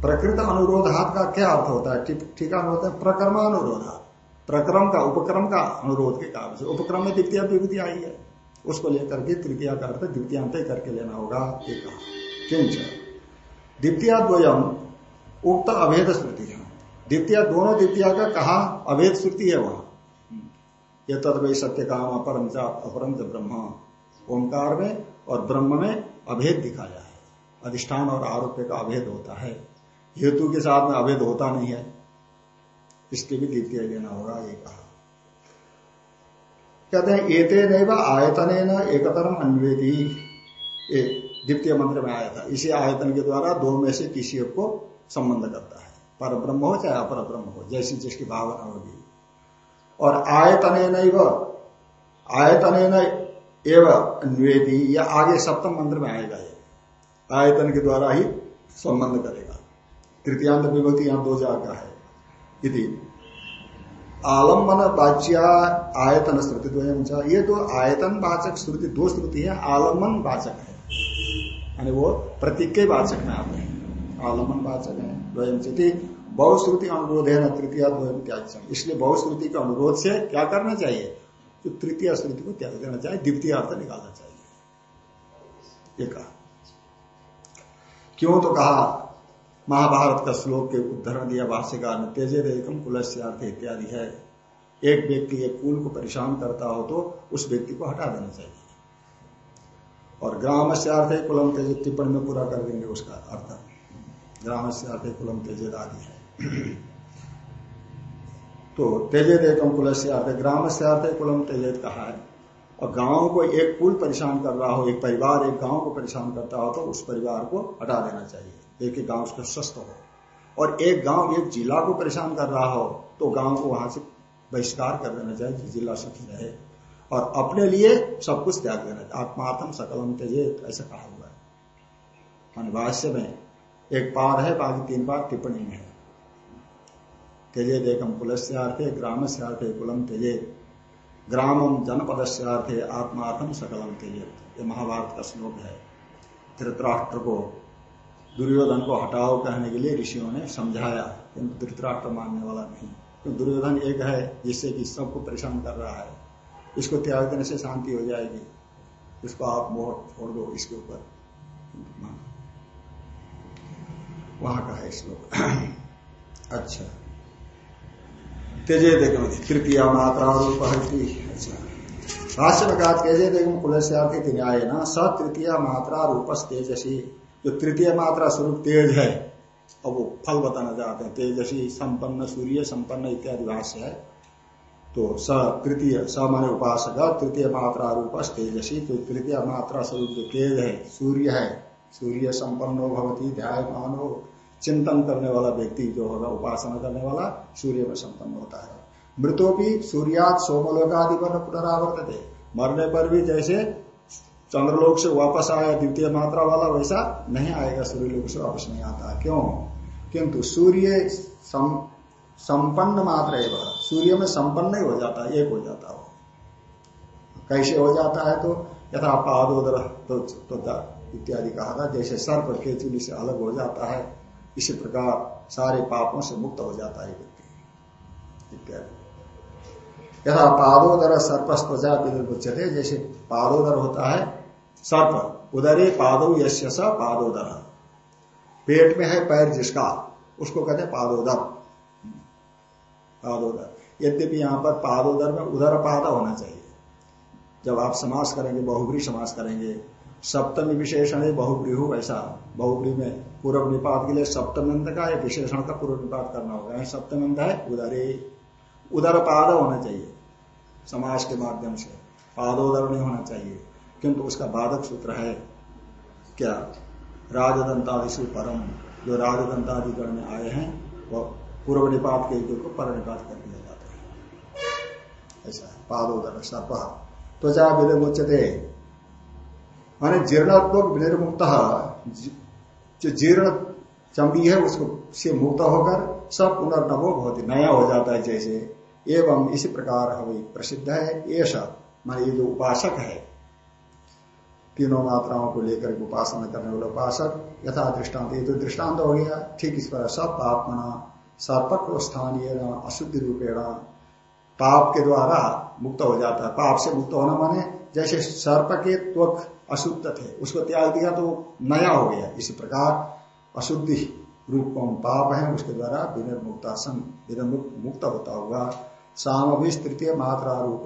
प्रकृत अनुरोधात का क्या अर्थ होता है? ठीक होता है प्रक्रमानुरोधात प्रक्रम का, उपक्रम का अनुरोध के कारण से। उपक्रम में द्वितीय विभूति आई है। उसको लेकर के तृतीय का अर्थ द्वितीयांत करके लेना होगा। एक किंच। द्वितीय द्वयम उक्त अभेद श्रुति है। द्वितीय, दोनों द्वितीय का कहा अभेद श्रुति है वहाँ। ये तद वही सत्य काम अपरम अपरम ब्रह्म। ओंकार में और ब्रह्म में अभेद दिखाया है। अधिष्ठान और आरोप्य का अभेद होता है। हेतु के साथ में अभेद होता नहीं है। इसके भी द्वितीय लेना होगा, ये कहा। कहते हैं, एते नैव आयतन एकतरम अन्वेदी द्वितीय मंत्र में आया था। इसी आयतन के द्वारा दो में से किसी को संबंध करता है। पर ब्रह्म हो चाहे अपर ब्रह्म हो, जैसी जिसकी भावना होगी। और आयतन आयतन एवं अन्वेदी या आगे सप्तम मंत्र में आएगा ये। आयतन के द्वारा ही संबंध करेगा। तृतीयांत विभूति यहाँ दो जागा है। यदि आलंबन वाच्या आयतन श्रुति दो ये दो आयतन वाचक श्रुति, दो श्रुति है आलंबन वाचक है। यानी वो प्रतीक के वाचक में आते हैं। आलंबन वाचक है द्वयम बहुश्रुति अनुरोध है न, तृतीय द्वयम त्याग इसलिए बहुश्रुति के अनुरोध से क्या करना चाहिए? तृतीय श्रुति को त्याग देना चाहिए, द्वितीय अर्थ निकालना चाहिए। ये कहा। क्यों तो कहा, महाभारत का श्लोक के उदाहरण दिया, भाष्यकार ने, तेजे एकम कुलस्यार्थ इत्यादि है। एक व्यक्ति एक कुल को परेशान करता हो तो उस व्यक्ति को हटा देना चाहिए। और ग्राम से अर्थ है कुलम तेज टिप्पणी में पूरा कर देंगे उसका अर्थ। ग्राम से अर्थ है कुलम तेज आदि है। तो तेजेत एकम कुल से अर्थ ग्राम से अर्थ है कुलम तेजेत कहा है? और गाँव को एक कुल परेशान कर रहा हो, एक परिवार एक गाँव को परेशान करता हो तो उस परिवार को हटा देना चाहिए। एक एक गाँव उसका स्वस्थ हो। और एक गाँव एक जिला को परेशान कर रहा हो तो गाँव को वहाँ से बहिष्कार कर देना चाहिए जिला सुखी रहे। और अपने लिए सब कुछ त्याग देना चाहिए। आत्मार्थम सकलम त्यजेत ऐसा कहा हुआ है। मान भाष्य में एक पार है, बाकी तीन बार टिप्पणी में है। त्यजेत एकम कुलस्यार्थे ग्राम से कुलम त्यजेत ग्रामम जनपद से आत्मार्थम सकलम त्यजेत। ये महाभारत का श्लोक है। धृतराष्ट्र को, दुर्योधन को हटाओ कहने के लिए ऋषियों ने समझाया, किंतु धृतराष्ट्र मानने वाला नहीं। क्योंकि दुर्योधन एक है, जिससे कि सबको परेशान कर रहा है। इसको त्याग देने से शांति हो जाएगी। इसको आप मोह छोड़ दो इसके ऊपर। वहाँ का है श्लोक। अच्छा। तेजे देखो तृतीय मात्रा रूप अच्छा भाष्य में कहा, तेजे देखो कुलस्यार्थी न्याय ना, स तृतीय मात्रा रूप तेजसी। जो तृतीय मात्रा स्वरूप तेज है, अब वो फल बताना चाहते हैं। तेजसी, संपन्न, सूर्य, संपन्न इत्यादि भाष्य है। तो स तृतीय, स माने उपासक, तृतीय मात्रा रूप तेजसी। तो तृतीय मात्रा स्वरूप जो तेज है, सूर्य है, सूर्य संपन्नो भवती ध्याय मानो चिंतन करने वाला व्यक्ति जो होगा उपासना करने वाला सूर्य में संपन्न होता है। मृतो मृतोपी सूर्यात सोमलोकादि पर पुनरावर्त मरने पर भी जैसे चंद्रलोक से वापस आया द्वितीय मात्रा वाला वैसा नहीं आएगा सूर्यलोक से वापस नहीं आता। क्यों? किंतु सूर्य संपन्न मात्र है सूर्य में संपन्न ही हो जाता है एक हो जाता हो। कैसे हो जाता है तो यथा पादोदर तो, तो इत्यादि कहा था जैसे सर्प केचुली से अलग हो जाता है। इसी प्रकार सारे पापों से मुक्त हो जाता है व्यक्ति। इत्यादि यथा पादोदर सर्पस्त्वचा उच्चते जैसे पादोदर होता है, सर्प, उदरे पादो यश पादोदर। पेट में है पैर जिसका, उसको कहते हैं पादोदर। पादोदर। यद्यपि यहाँ पर पादोदर में उदर पादा होना चाहिए। जब आप समास करेंगे बहुब्री समास करेंगे, सप्तमी विशेषण है बहुब्रीहु ऐसा बहुब्री में पूर्व निपात के लिए सप्तमंत का एक विशेषण का पूर्व निपात करना होगा। सप्तमंत है, उदरे, उदर पाद होना चाहिए समाज के माध्यम से। पादोदर नहीं होना चाहिए, किंतु उसका बाधक सूत्र है क्या? राजदंतादिशु परम। जो राजदंतादि गण में आए हैं, वह पूर्व निपात के युग को पर निपात कर दिया जाता है। ऐसा है। पादोदर, सर्प। त्वचा विनिर्मुचते माने जीर्णात्मक विनिर्मुक्त जो जीर्ण चंबी है, उसको से मुक्त होकर सब पुनर्नवो बहुत नया हो जाता है जैसे। एवं इसी प्रकार हमें प्रसिद्ध है ऐसा मान ये जो उपासक है। तीनों मात्राओं को लेकर उपासना करने वाले उपासक, यथा दृष्टांत ये तो दृष्टांत हो गया, ठीक इस पर सब पापमना सर्पक स्थानीय अशुद्धि रूपेण पाप के द्वारा मुक्त हो जाता है। पाप से मुक्त होना माने जैसे सर्प के त्वक अशुद्ध थे, उसको त्याग दिया तो नया हो गया। इसी प्रकार अशुद्धि रूप कौन पाप है, उसके द्वारा विनिर्मुक्ता सन मुक्त होता हुआ साम भी तृतीय मात्रा रूप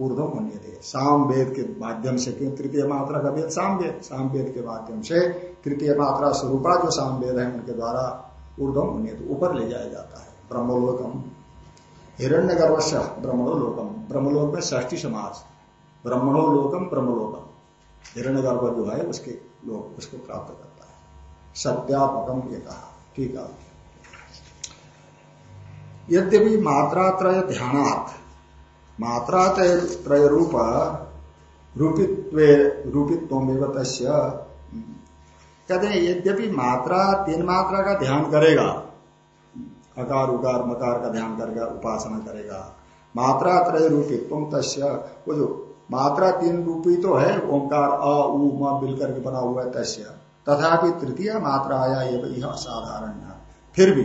ऊर्धम होने दे साम वेद के माध्यम से क्यों तृतीय मात्रा का वेद साम वेद। साम वेद के माध्यम से तृतीय मात्रा स्वरूपा जो साम वेद है, उनके द्वारा ऊर्धम होने ऊपर ले जाया जाता है। ब्रह्मलोकम। हिरण्य गर्वश ब्रह्मणो लोकम ब्रह्मलोक में ष्ठी समाज। ब्रह्मणो लोकम ब्रह्मलोकम हिरण्य गर्भ जो है, उसके लोग उसको प्राप्त करता है। सत्यात्मकम ये कहा ठीक है। यद्यपि मात्रा त्रय ध्यानात् मात्रा त्रय रूप, रूपित्व रूपित्व कहते हैं, यद्यपि मात्रा, तीन मात्रा का ध्यान करेगा, अकार, उकार, मकार का ध्यान करेगा, उपासना करेगा मात्रा त्रय रूपी तुम तस्य, वो जो मात्रा तीन रूपी तो है, ओंकार अ, उ, म मिलकर के बना हुआ है तस्य। तथापि तृतीय मात्रा आया, ये यह असाधारण है। फिर भी,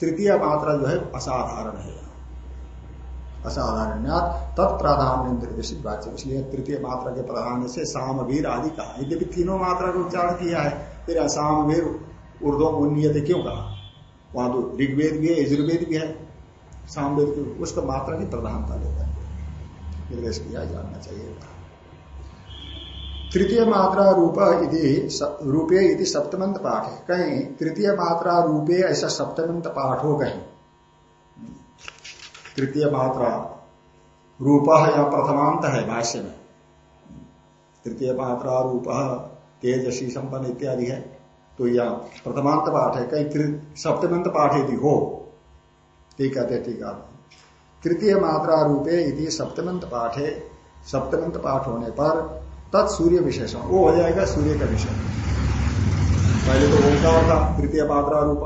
तृतीय मात्रा जो है, असाधारण है। असाधारण तत्प्राधान्य निर्देशित वाच्य इसलिए तृतीय मात्रा के प्रधान से सामवीर आदि कहा यद्यपि तीनों मात्रा का उच्चारण किया है, फिर असामवीर उर्दो मुन्नीय क्यों कहा? वहाँ तो ऋग्वेद भी है, यजुर्वेद भी है। सामवेद उसका मात्रा की प्रधानता लेकर निर्देश किया जाना चाहिए तृतीय मात्रा रूप यदि रूपे यदि सप्तमंत पाठ है। कहीं, तृतीय मात्रा रूपे ऐसा सप्तमंत पाठ हो कहीं तृतीय मात्रा रूप या प्रथमांत है भाष्य में। तृतीय मात्रा रूप, तेजसी संपन्न इत्यादि है। तो यह प्रथमांत पाठ है। कहीं सप्तमंत पाठ यदि हो, ठीक कहते ठीक है। तृतीय मात्रा रूपे यदि सप्तमंत पाठ है सप्तमंत पाठ होने पर तत् सूर्य विशेषण, वो हो जाएगा सूर्य का विषय पहले तो ओंकार था तृतीय मात्रा रूप,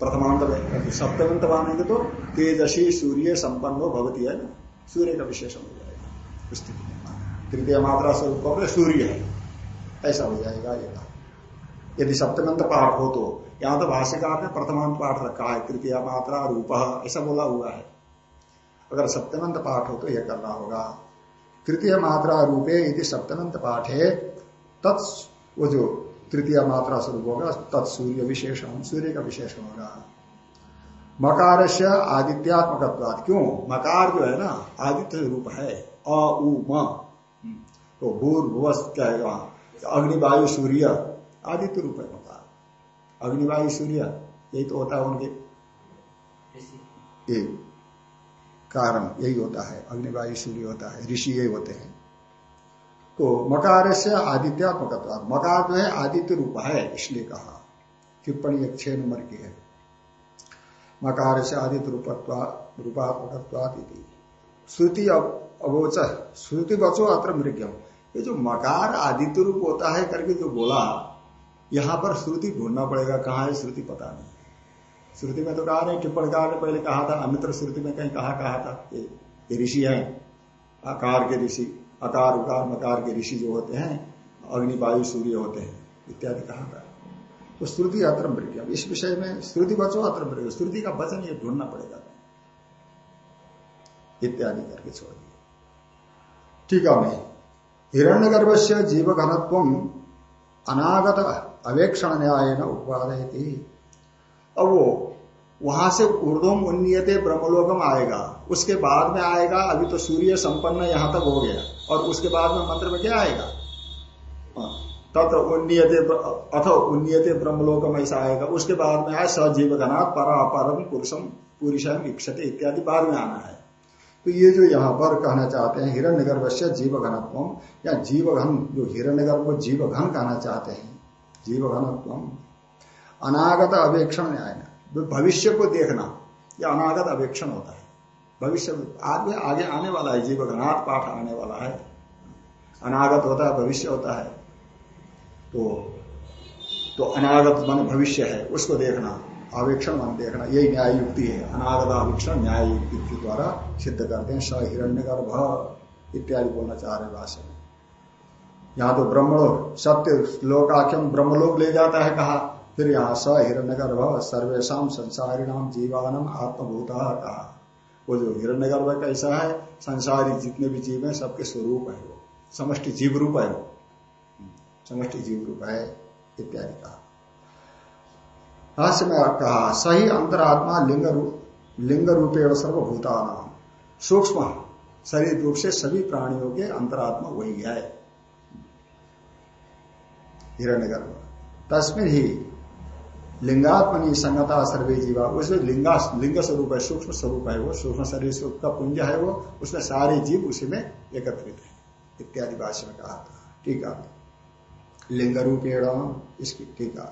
प्रथमांत में सप्तमंत मानेंगे तो तेजसी सूर्य संपन्न भवती है ना, सूर्य का विशेषण हो जाएगा। स्थिति तृतीय मात्रा स्वरूप सूर्य है। ऐसा हो जाएगा ये यदि सप्तमंत पाठ हो तो यहाँ तो भाष्यकार ने प्रथमांत पाठ रखा है, तृतीय मात्रा रूप, ऐसा बोला हुआ है। अगर सप्तमंत पाठ हो तो यह करना होगा। तृतीय मात्रा रूपे यदि सप्तमंत पाठ है तत् वो जो तृतीय मात्रा स्वरूप होगा तत्सूर्य विशेषण सूर्य का विशेषण होगा। मकार से आदित्यात्मक क्यों? मकार जो है ना आदित्य रूप है। अ उ म। तो भूर भुवस क्या है वहाँ? अग्निवायु सूर्य। आदित्य रूप है मकार। अग्निवायु सूर्य यही तो होता है उनके। कारण, यही होता है। अग्निवायु सूर्य होता है, ऋषि यही होते हैं। तो मकार से आदित्यात्मक मकार जो है, आदित्य रूप है, इसलिए कहा। टिप्पणी एक छह नंबर की है। मकार से आदित्य रूपात्मक श्रुति अवोच, श्रुति बचो अत्र मृग्यम। ये जो मकार आदित्य रूप होता है करके जो बोला, यहाँ पर श्रुति ढूंढना पड़ेगा, कहा है, श्रुति पता नहीं। श्रुति में तो कहा नहीं, टिप्पणकार ने पहले कहा था, अमित्र श्रुति में कहीं कहा कहा था, ये ऋषि है, आकार के ऋषि, अकार, उकार, मकार के ऋषि जो होते हैं, अग्नि, वायु, सूर्य होते हैं, इत्यादि कहा था। तो श्रुति अत्र मृग्यम इस विषय में श्रुति बचो अत्र श्रुति का वचन ये ढूंढना पड़ेगा। इत्यादि करके छोड़ दिए ठीक है, मैं हिरण्य गर्भ से जीव घनत्व अनागत अवेक्षण न्याय न उपवादयती अब वो वहाँ से ऊर्धम उन्नीयते ब्रह्मलोकम आएगा। उसके बाद में आएगा अभी तो सूर्य संपन्न यहाँ तक हो गया। और उसके बाद में मंत्र में क्या आएगा? हाँ, तत्र उन्नीयते अथो उन्नीयते ब्रह्मलोकम ऐसा आएगा। उसके बाद में आए सजीव घनाथ परा परम पुरुषम पुरुषम इक्षते इत्यादि बाद में आना है। तो ये जो यहाँ पर कहना चाहते हैं हिरण्य गर्भ से जीव घनत्व या जीव घन जो हिरण्य गर्भ को जीव घन कहना चाहते हैं जीव घनत्व अनागत अवेक्षण न्याय भविष्य को देखना यह अनागत अवेक्षण होता है। भविष्य आगे आगे आने वाला है, जीव घनाथ पाठ आने वाला है। अनागत होता है, भविष्य होता है। तो तो अनागत मन भविष्य है, उसको देखना आवेक्षण मन देखना, यही न्याय युक्ति है। अनागत आवेक्षण न्याय युक्ति के द्वारा सिद्ध करते हैं, स हिरण्य गर्भ इत्यादि बोलना चाह रहे भाषा में। यहाँ तो ब्रह्मलोक, सत्य, लोकाख्यम ब्रह्मलोक ले जाता है कहा। फिर यहाँ स हिरण्य गर्भ सर्वेशा संसारी नाम जीवानम आत्मभूता कहा। वो जो हिरण्य गर्भ कैसा है, संसारी जितने भी जीव है, सबके स्वरूप है वो। समष्टि जीव रूप है वो। समष्टि जीव रूप है, इत्यादि कहा। भाष्य में कहा, सही अंतरात्मा लिंग रूप लिंग रूपे सर्वभूता नाम सूक्ष्म शरीर रूप से सभी प्राणियों के अंतरात्मा वही है। हिरण्य गर्भ तस्मिन ही लिंगात्मनी संगता सर्वे जीवा। उसमें लिंगा, लिंग स्वरूप है, सूक्ष्म स्वरूप है वो। सूक्ष्म शरीर का पुंज है वो। उसमें सारे जीव उसी में एकत्रित है, इत्यादि भाषा में कहा था। ठीक है। लिंग रूपेण इसकी ठीक है।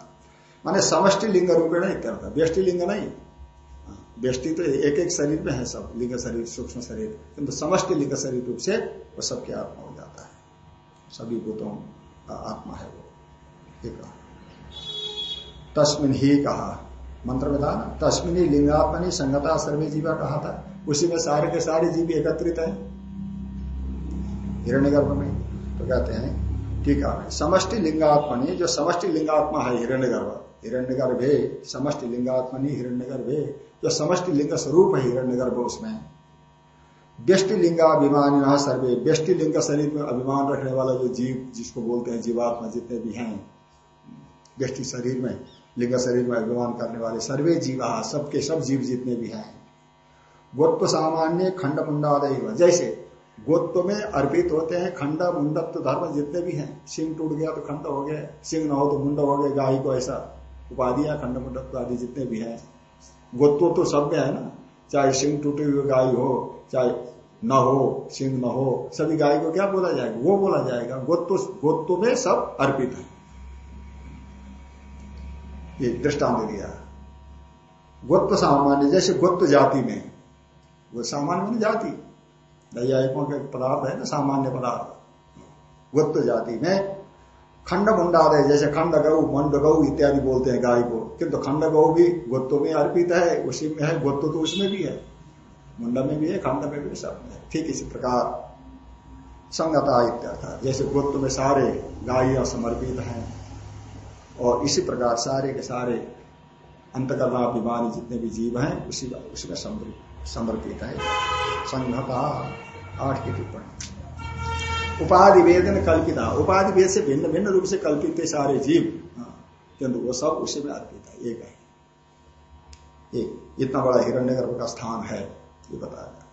माने समष्टि लिंग रूपेण इत्यर्थ व्यष्टि लिंग नहीं। व्यष्टि तो एक एक शरीर में है सब। लिंग शरीर, सूक्ष्म शरीर। किंतु समष्टि लिंग शरीर रूप से वो सबके आत्मा हो जाता है। सभी भूतों का आत्मा है वो। एक तस्मिन ही कहा। मंत्र में था ना तस्मिन ही लिंगात्मनी संगता सर्वे जीवा कहा था। उसी में सारे के सारे जीव एकत्रित है। हिरण्य गर्भ में तो कहते हैं टीका है, समष्टि लिंगात्मनि, जो समष्टि लिंगात्मा है हिरण्य गर्भ हिरण्य गर्भे समष्टि लिंगात्मनि हिरण्य गर्भे जो समष्टि लिंग स्वरूप है हिरण्य गर्भ उसमें। व्यष्टि लिंगाभिमान सर्वे, व्यष्टि लिंग शरीर में अभिमान रखने वाला जो जीव, जिसको बोलते हैं जीवात्मा जितने भी हैं, व्यष्टि शरीर में लिंग शरीर में अभिमान करने वाले सर्वे जीवा, सबके सब जीव जितने भी हैं। गोत्व सामान्य, खंड मुंडादय जैसे गोत्व में अर्पित होते हैं खंड, मुंडत्व, धर्म जितने भी हैं। सिंह टूट गया तो खंड हो गया सिंह न हो तो मुंड हो गया गाय को ऐसा। उपाधियाँ, खंड, मुंडत्व आदि जितने भी हैं। गोत्व तो सब में है ना। चाहे सिंह टूटे हुए गाय हो, चाहे न हो, सिंह न हो, सभी गाय को क्या बोला जाएगा? वो बोला जाएगा, गोत्व गोत्व में सब अर्पित है। ये दृष्टांत दिया। गोत्व सामान्य, जैसे गोत्व जाति में, वो सामान्य जाति। दैयायिकों के पदार्थ है ना, सामान्य पदार्थ। गुप्त जाति में खंड मुंडादय जैसे खंड गौ मंड गौ इत्यादि बोलते हैं गाय को। किंतु खंड गौ भी गोत्व में अर्पित है, उसी में है गोत्व तो उसमें भी है। मुंड में भी है, खंड में भी सब में ठीक इसी प्रकार संगता इत्यार्थ जैसे गोत्व में सारे गाय समर्पित हैं और इसी प्रकार सारे के सारे अंतकरणाभिमानी जितने भी जीव हैं उसी उसमें समर्पित है। संघता आठ की टिप्पणी। उपाधि वेदन कल्पिता। उपाधि वेद से भिन्न भिन्न रूप से कल्पित थे सारे जीव। हाँ, किंतु वो सब उसी में अर्पित है। एक है। एक इतना बड़ा हिरण्य का स्थान है ये बताया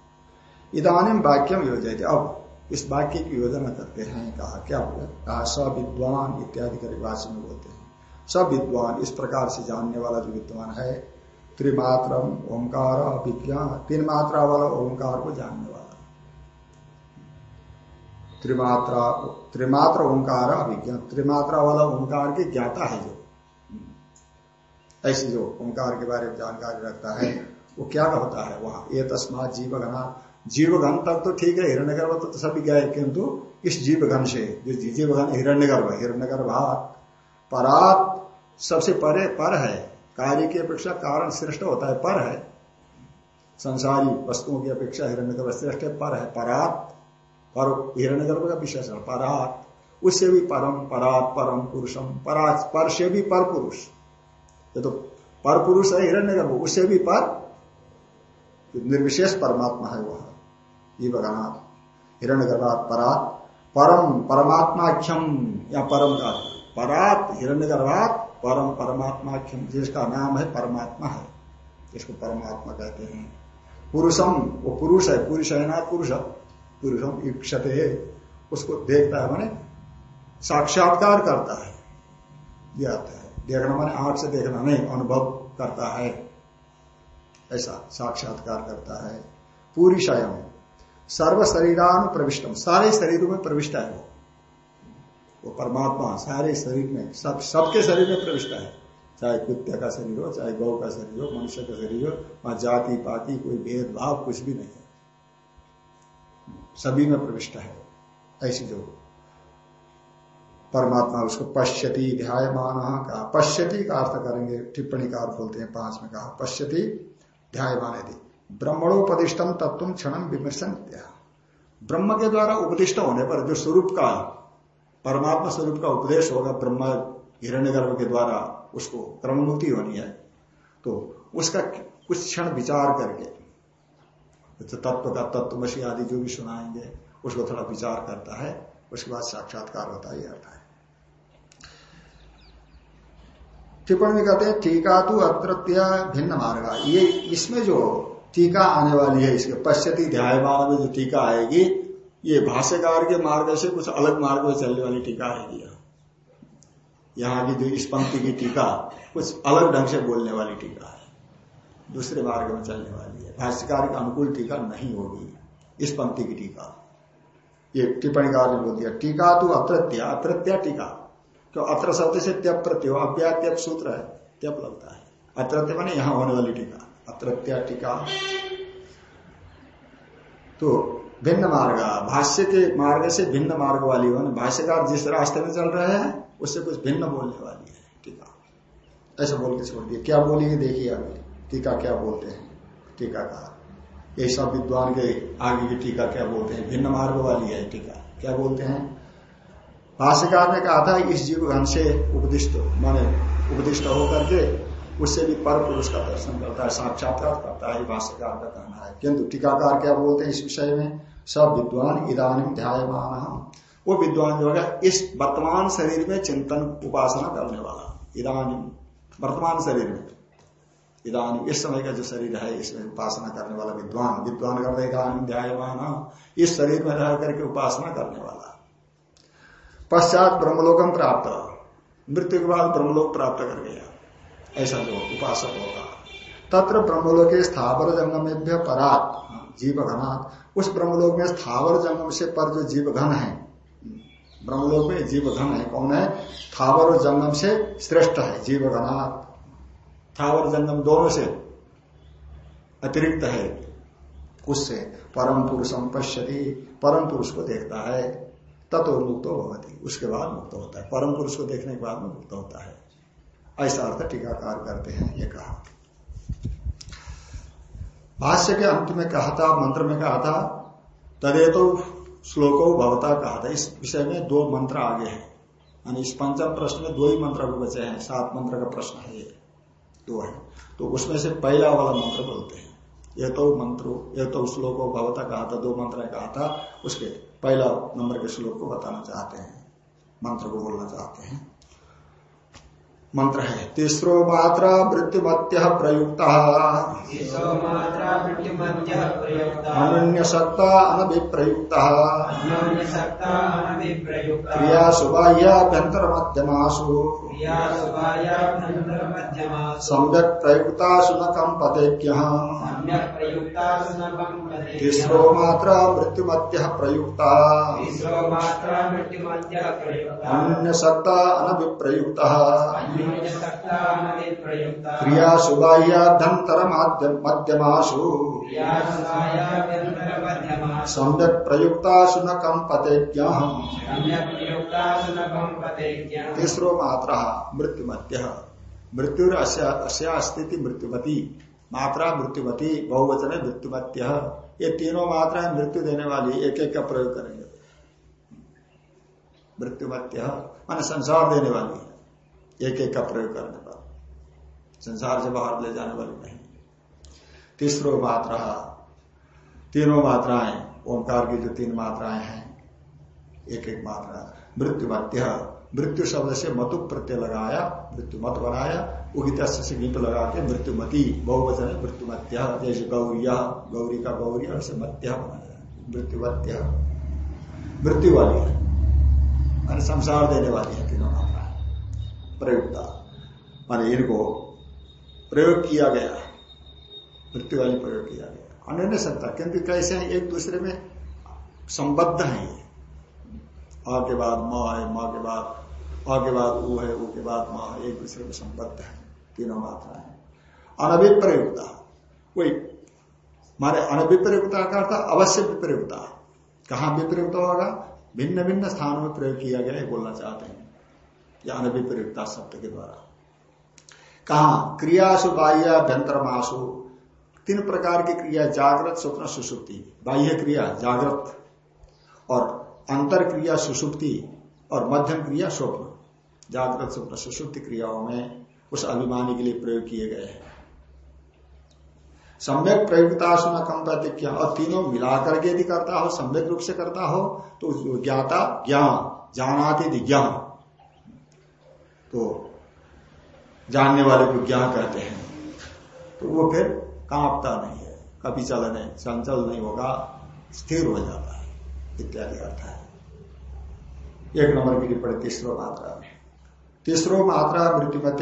इधानी वाक्यम योजना अब इस वाक्य की योजना करते हैं कहा क्या बोले कहा सब विद्वान इत्यादि कर में बोलते हैं। सब विद्वान इस प्रकार से जानने वाला जो विद्वान है त्रिमात्र ओंकार अभिज्ञा तीन मात्रा वाला ओंकार को जानने वाला। त्रिमात्रा, त्रिमात्र ओंकार अभिज्ञा, त्रिमात्रा वाला ओंकार के ज्ञाता है जो। ऐसे जो ओंकार के बारे में जानकारी रखता है, वो क्या होता है वहाँ? ये तस्मात जीव घना जीव घन तक तो ठीक है हिरण्य गर्भ तो सभी गए, किंतु इस जीव घन से जो जीव घन हिरण्य गर्भ हिरण्य गर्भात परात सबसे परे पर है। कार्य की अपेक्षा कारण श्रेष्ठ होता है, पर है। संसारी वस्तुओं की अपेक्षा हिरण्य श्रेष्ठ पर है। परात, पर हिरण्य गर्भ का विशेषण, परात। उससे भी परम, परात, परम पुरुषम, परात, पर से भी पर पुरुष। ये तो पर पुरुष है हिरण्य गर्भ उससे भी पर निर्विशेष परमात्मा है वह, ये भगनाथ हिरण्य गर्भात परात, परम, परमात्माख्यम, या परम का परात हिरण्य गर्भात परम परमात्मा जिसका नाम है परमात्मा है इसको परमात्मा कहते हैं। पुरुषम वो पुरुष है पुरुष है ना पुरुष? पुरुषम इक्षते उसको देखता है माने, साक्षात्कार करता है। यह है। देखना माने आँख से देखना नहीं, अनुभव करता है। ऐसा साक्षात्कार करता है। पूरी स्वयं सर्व शरीरान प्रविष्टम सारे शरीरों में प्रविष्ट है वो। वो परमात्मा सारे शरीर में, सब, सबके शरीर में प्रविष्ट है। चाहे कुत्ते का शरीर हो, चाहे गौ का शरीर हो, मनुष्य का शरीर हो, वहाँ जाति, पाति, कोई भेदभाव कुछ भी नहीं है। सभी में प्रविष्ट है, ऐसी जो परमात्मा उसको पश्यति ध्यायमान कहा। पश्यति का अर्थ करेंगे, टिप्पणी का अर्थ बोलते हैं पाँच में कहा। पश्यति ध्यायमान यदि ब्रह्मणोपदिष्टम तत्व क्षण विमर्शन ब्रह्म के द्वारा उपदिष्ट होने पर जो स्वरूप का परमात्मा स्वरूप का उपदेश होगा ब्रह्म हिरण्य के द्वारा उसको क्रममुक्ति होनी है। तो उसका कुछ क्षण विचार करके तो तत्व का तत्वमसी आदि जो भी सुनाएँगे, उसको थोड़ा विचार करता है, उसके बाद साक्षात्कार होता है अर्थ है। टिप्पणी कहते हैं, टीका तो अत्रत्य भिन्न मार्ग ये इसमें जो टीका आने वाली है, इसके पश्चिमी ध्यायमान में जो टीका आएगी ये भाष्यकार के मार्ग से कुछ अलग मार्ग में चलने वाली टीका आएगी यहाँ की जो इस पंक्ति की टीका, कुछ अलग ढंग से बोलने वाली टीका है। दूसरे मार्ग में चलने वाली है। भाष्यकार के अनुकूल टीका नहीं होगी इस पंक्ति की टीका। ये टिप्पणीकार ने बोल दिया, टीका तो अत्रत्य अत्रत्य टीका। क्यों अत्र शब्द से त्यप प्रत्यो अव्यात्यप सूत्र है, त्यप लगता है। अत्रत्य मैंने यहाँ होने वाली टीका। अत्रत्या टीका। तो भिन्न मार्ग। भाष्य के मार्ग से भिन्न मार्ग वाली हो भाष्यकार जिस रास्ते में चल रहे हैं, उससे कुछ भिन्न बोलने वाली है टीका। ऐसा बोल के छोड़ दिया। क्या बोलेंगे देखिए अभी टीका क्या बोलते हैं? टीका का ये सब विद्वान के आगे की टीका क्या बोलते हैं? भिन्न मार्ग वाली है टीका। क्या बोलते हैं? भाष्यकार ने कहा था, इस जीव घन से उपदिष्ट, माने उपदिष्ट होकर के उससे भी पर पुरुष का दर्शन करता है, साक्षात्कार करता है भाष्यकार का कहना है। किंतु टीकाकार क्या बोलते हैं इस विषय में? सब विद्वान इधानी ध्यायमान। वो विद्वान जो है, इस वर्तमान शरीर में चिंतन उपासना करने वाला। इधानी वर्तमान शरीर में। इधानी इस समय का जो शरीर है, इसमें उपासना करने वाला विद्वान। विद्वान कर ध्यायमान, इस शरीर में रह करके उपासना करने वाला। पश्चात ब्रह्मलोकम प्राप्त। मृत्यु के बाद ब्रह्मलोक प्राप्त कर गया। ऐसा जो उपासक होगा। तत्र ब्रह्मलोक स्थावर जंगम परात। जीव घनात उस ब्रह्मलोक में स्थावर जंगम से पर जो जीव घन है, ब्रह्मलोक में जीव घन है, कौन है? थावर और जंगम से श्रेष्ठ है जीव घनात थावर जंगम दोनों से अतिरिक्त है, उससे परम पुरुषम पश्यति परम पुरुष को देखता है तत्व मुक्त होती उसके बाद मुक्त होता है। परम पुरुष को देखने के बाद में मुक्त होता है। ऐसा अर्थ टीकाकार करते हैं, ये कहा। भाष्य के अंत में कहा था, मंत्र में कहा था तदे तो श्लोको भवता कहा था। इस विषय में दो मंत्र आगे हैं। यानी इस पंचम प्रश्न में दो ही मंत्र को बचे हैं, सात मंत्र का प्रश्न है ये, दो है। तो उसमें से पहला वाला मंत्र बोलते हैं। ये तो मंत्र ये तो श्लोको भवता कहा था, दो मंत्र कहा था, उसके पहला नंबर के श्लोक को बताना चाहते हैं, मंत्र को बोलना चाहते हैं। मंत्र है। तीसरो मात्रा मृत्युमत्य प्रयुक्त। अन्य सत्ता अनभिप्रयुक्त। क्रिया शुभाभ्यंतर मध्यमासु सम्यक प्रयुक्ता सुनकम पतेज्ञ तीसरो मात्रा मृत्युमत्य प्रयुक्ता। अन्य सत्ता अनभिप्रयुक्त क्रिया सुबाह्याभ्यंतर मध्यमाशु सम्यक प्रयुक्ता सुन कम पते तीसरो मात्रा मृत्युमत्य मृत्यु स्थिति मृत्युमती। मात्रा मृत्युमती बहुवचन है मृत्युमत्य। ये तीनों मात्रा मृत्यु देने वाली एक एक का प्रयोग करेंगे मृत्युमत्य। मान संसार देने वाली। एक एक का प्रयोग करने पर। संसार से बाहर ले जाने वाली नहीं। तीसरो मात्रा तीनों मात्राएँ, ओंकार की जो तीन मात्राएँ हैं, एक एक मात्रा। मृत्यु मध्य मृत्यु शब्द से मतु प्रत्यय लगाया, मृत्यु मत बनाया उगित से गिप लगा के मृत्युमती बहुवचन है मृत्युमत्य जैसे गौरी गौरी का गौरी और मत्या बनाया मृत्युवत्य मृत्यु वाली। है संसार देने वाली है तीनों। प्रयुक्ता। माने इनको प्रयोग किया गया। मृत्यु वाली प्रयोग किया गया। अन्य नहीं सकता, क्योंकि कैसे हैं? एक दूसरे में संबद्ध है ये। के बाद माँ है, माँ के बाद, आ के बाद ऊ है ऊ के बाद माँ है, एक दूसरे में संबद्ध है। तीनों मात्रा है। अनभिप्रयुक्ता वही, मारे अनभिप्रयुक्ता का अर्थ अवश्य विप्रयुक्ता कहा विप्रयुक्त होगा? भिन्न भिन्न स्थानों में प्रयोग किया गया है बोलना चाहते हैं। या अनभिप्रयुक्ता शब्द के द्वारा। कहा, क्रियासु बाह्य मासु तीन प्रकार की क्रिया, जागृत, स्वप्न, सुसुप्ति। बाह्य क्रिया, जागृत। और अंतर क्रिया, सुसुप्ति। और मध्यम क्रिया, स्वप्न। जागृत, स्वप्न, सुसुप्ति क्रियाओं में उस अभिमानी के लिए प्रयोग किए गए हैं। सम्यक प्रयुक्ता सुना कम प्रतिज्ञा और तीनों मिलाकर के यदि करता हो, सम्यक रूप से करता हो तो ज्ञाता ज्ञान, जानाते ज्ञान तो जानने वाले को ज्ञान कहते हैं? तो वो फिर कांपता नहीं है, कभी चल नहीं, चंचल नहीं होगा, स्थिर हो जाता है, इत्यादि अर्थ है। एक नंबर की टिप्पणी तीसरो मात्रा में। तीसरो मात्रा मृत्यु मत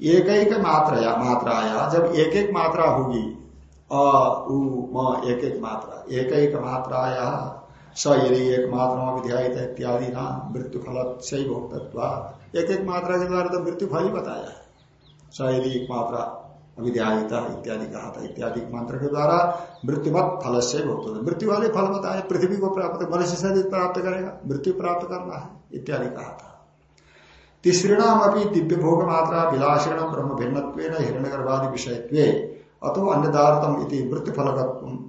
एक एक मात्रा या मात्रा आया जब एक एक मात्रा होगी, अ, उ, म एक एक मात्रा एक एक मात्रा आया स यदि एक मात्रा विध्यायित इत्यादि ना मृत्यु फल सही भोक्तत्व एक एक मात्रा के द्वारा तो मृत्यु फल ही बताया है। स यदि एक मात्रा, अविध्यायिता इत्यादि कहा था, इत्यादि मंत्र के द्वारा मृत्युमत फल से भोक्त। मृत्यु वाले फल बताए, पृथ्वी को प्राप्त, मनुष्य से प्राप्त करेगा, मृत्यु प्राप्त करना है, इत्यादि कहा था। तीसरीणाम अभी दिव्य भोग मात्रा विलासीण ब्रह्म भिन्न हिरण्य गर्भादि अतो इति मृत्यु फल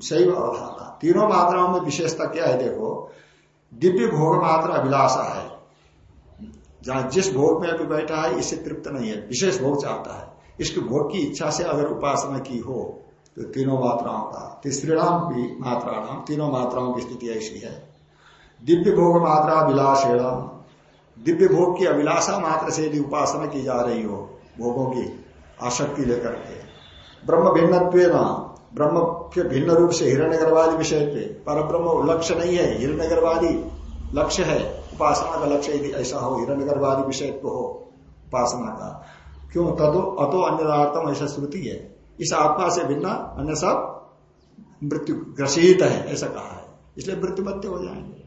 सही अवधारणा। तीनों मात्राओं में विशेषता क्या है, देखो दिव्य भोग मात्रा अभिलाषा है। जहाँ जिस भोग में अभी बैठा है, इससे तृप्त नहीं है, विशेष भोग चाहता है। इसके भोग की इच्छा से अगर उपासना की हो तो तीनों मात्राओं का तीसरीणाम भी मात्रा नाम तीनों मात्राओं की स्थिति ऐसी है। दिव्य भोग मात्रा विलासेण दिव्य भोग की अभिलाषा मात्र से यदि उपासना की जा रही हो, भोगों की आसक्ति लेकर के। ब्रह्म भिन्न ब्रह्म के भिन्न रूप से हिरण्य गर्भादी विषय पे पर ब्रह्म लक्ष्य नहीं है हिरण्य गर्भादी लक्ष्य है, उपासना का लक्ष्य यदि ऐसा हो हिरण्य गर्भादी विषय तो हो, उपासना का। क्यों? तदो अतो अन्यदार्थम ऐसा श्रुति है। इस आत्मा से भिन्न, अन्य सब मृत्यु ग्रसित है, ऐसा कहा है। इसलिए मृत्यु मत्य हो जाएँगे।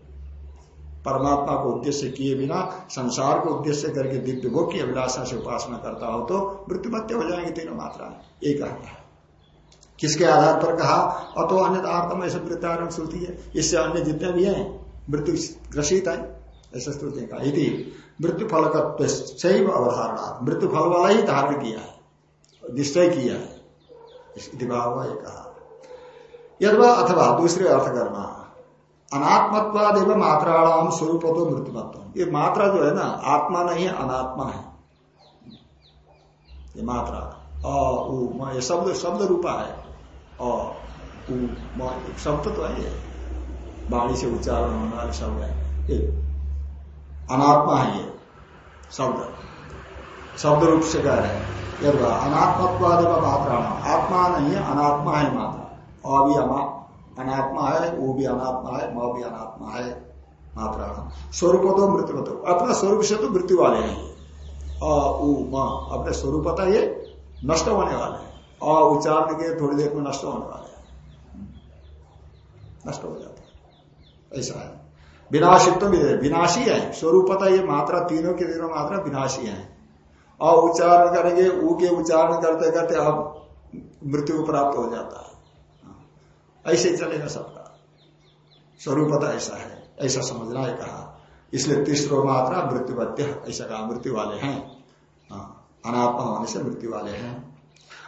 परमात्मा को उद्देश्य किए बिना, संसार को उद्देश्य करके दिव्य भोग की अभिलाषा से उपासना करता हो तो मृत्यु मत्य हो जाएँगे तीनों मात्रा एक आता है। किसके आधार पर कहा? अतो अन्य आर्थम ऐसे मृत्यारण श्रुति है। इससे अन्य जितने भी हैं मृत्यु ग्रसित है, ऐसा श्रुति कहा। यदि मृत्यु फल का सही अवधारणा मृत्यु फल वाला ही धारण किया है, निश्चय किया है। कहा। यदवा अथवा दूसरे अर्थ करना अनात्मत्वाद एवं मात्राणाम स्वरूप तो मृत्युमत्व। ये मात्रा जो है ना, आत्मा नहीं है अनात्मा है। ये मात्रा, अ ये शब्द शब्द रूपा है। अ शब्द तो है वाणी से उच्चारण होना शब्द है। ये अनात्मा है ये, शब्द। शब्द रूप से कह रहे हैं। यदि एवं मात्राणाम आत्मा नहीं है, अनात्मा है मात्रा। अभी अनात्मा है वो भी अनात्मा है, माँ भी अनात्मा है, मात्रा स्वरूप तो मृत्यु तो अपना स्वरूप से तो मृत्यु वाले हैं। अ, उ अपने स्वरूपता ये? नष्ट होने वाले हैं। अ, उच्चारण के थोड़ी देर में नष्ट होने वाले हैं। नष्ट हो जाते ऐसा है। विनाशित्व विनाशी है। स्वरूपता ये मात्रा तीनों के तीनों मात्रा विनाशी है। अ उच्चारण करेंगे ऊ के उच्चारण करते करते अब मृत्यु को प्राप्त हो जाता है। ऐसे चलेगा सबका। स्वरूपता ऐसा है। ऐसा समझना है कहा। इसलिए तीसरो मात्रा मृत्युवत्य ऐसा कहा मृत्यु वाले हैं। हाँ, अनात्मा होने से मृत्यु वाले हैं।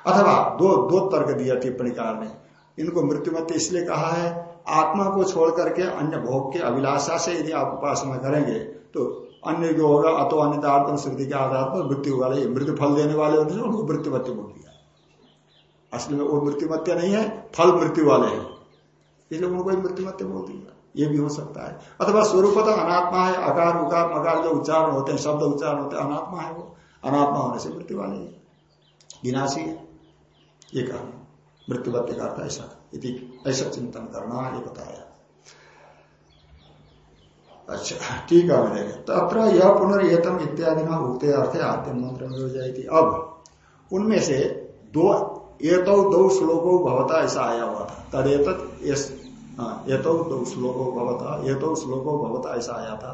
अथवा दो दो तर्क दिया टिप्पणीकार ने। इनको मृत्युमत्य इसलिए कहा है आत्मा को छोड़ करके अन्य भोग के अभिलाषा से यदि आप उपासना करेंगे तो अन्य जो होगा, अतो अन्य स्मृति के आधार पर मृत्यु वाले मृत्यु फल देने वाले होते हैं, उनको मृत्युमत्य बोल दिया। असली में वो मृत्युमत्य नहीं है, फल मृत्यु वाले हैं। इसलिए उनको मृत्युमत्य बोल दिया। ये भी हो सकता है। अथवा स्वरूप तो अनात्मा है, अकार, उकार, मकार जो उच्चारण होते हैं, शब्द उच्चारण होते हैं, अनात्मा है वो। अनात्मा होने से मृत्यु वाले विनाशी है। ये कहना मृत्युवत्य का अर्थ ऐसा। ऐसा चिंतन करना ये बताया अच्छा ठीक है मैंने तत्र यह पुनर्तम इत्यादि ना उगते अर्थ आद्य मंत्र में हो जाएगी अब उनमें से दो ये तो दो श्लोको भवता ऐसा आया हुआ था। तदेत हाँ, ये तो दो श्लोकों भवता ये तो श्लोकों भवता ऐसा आया था।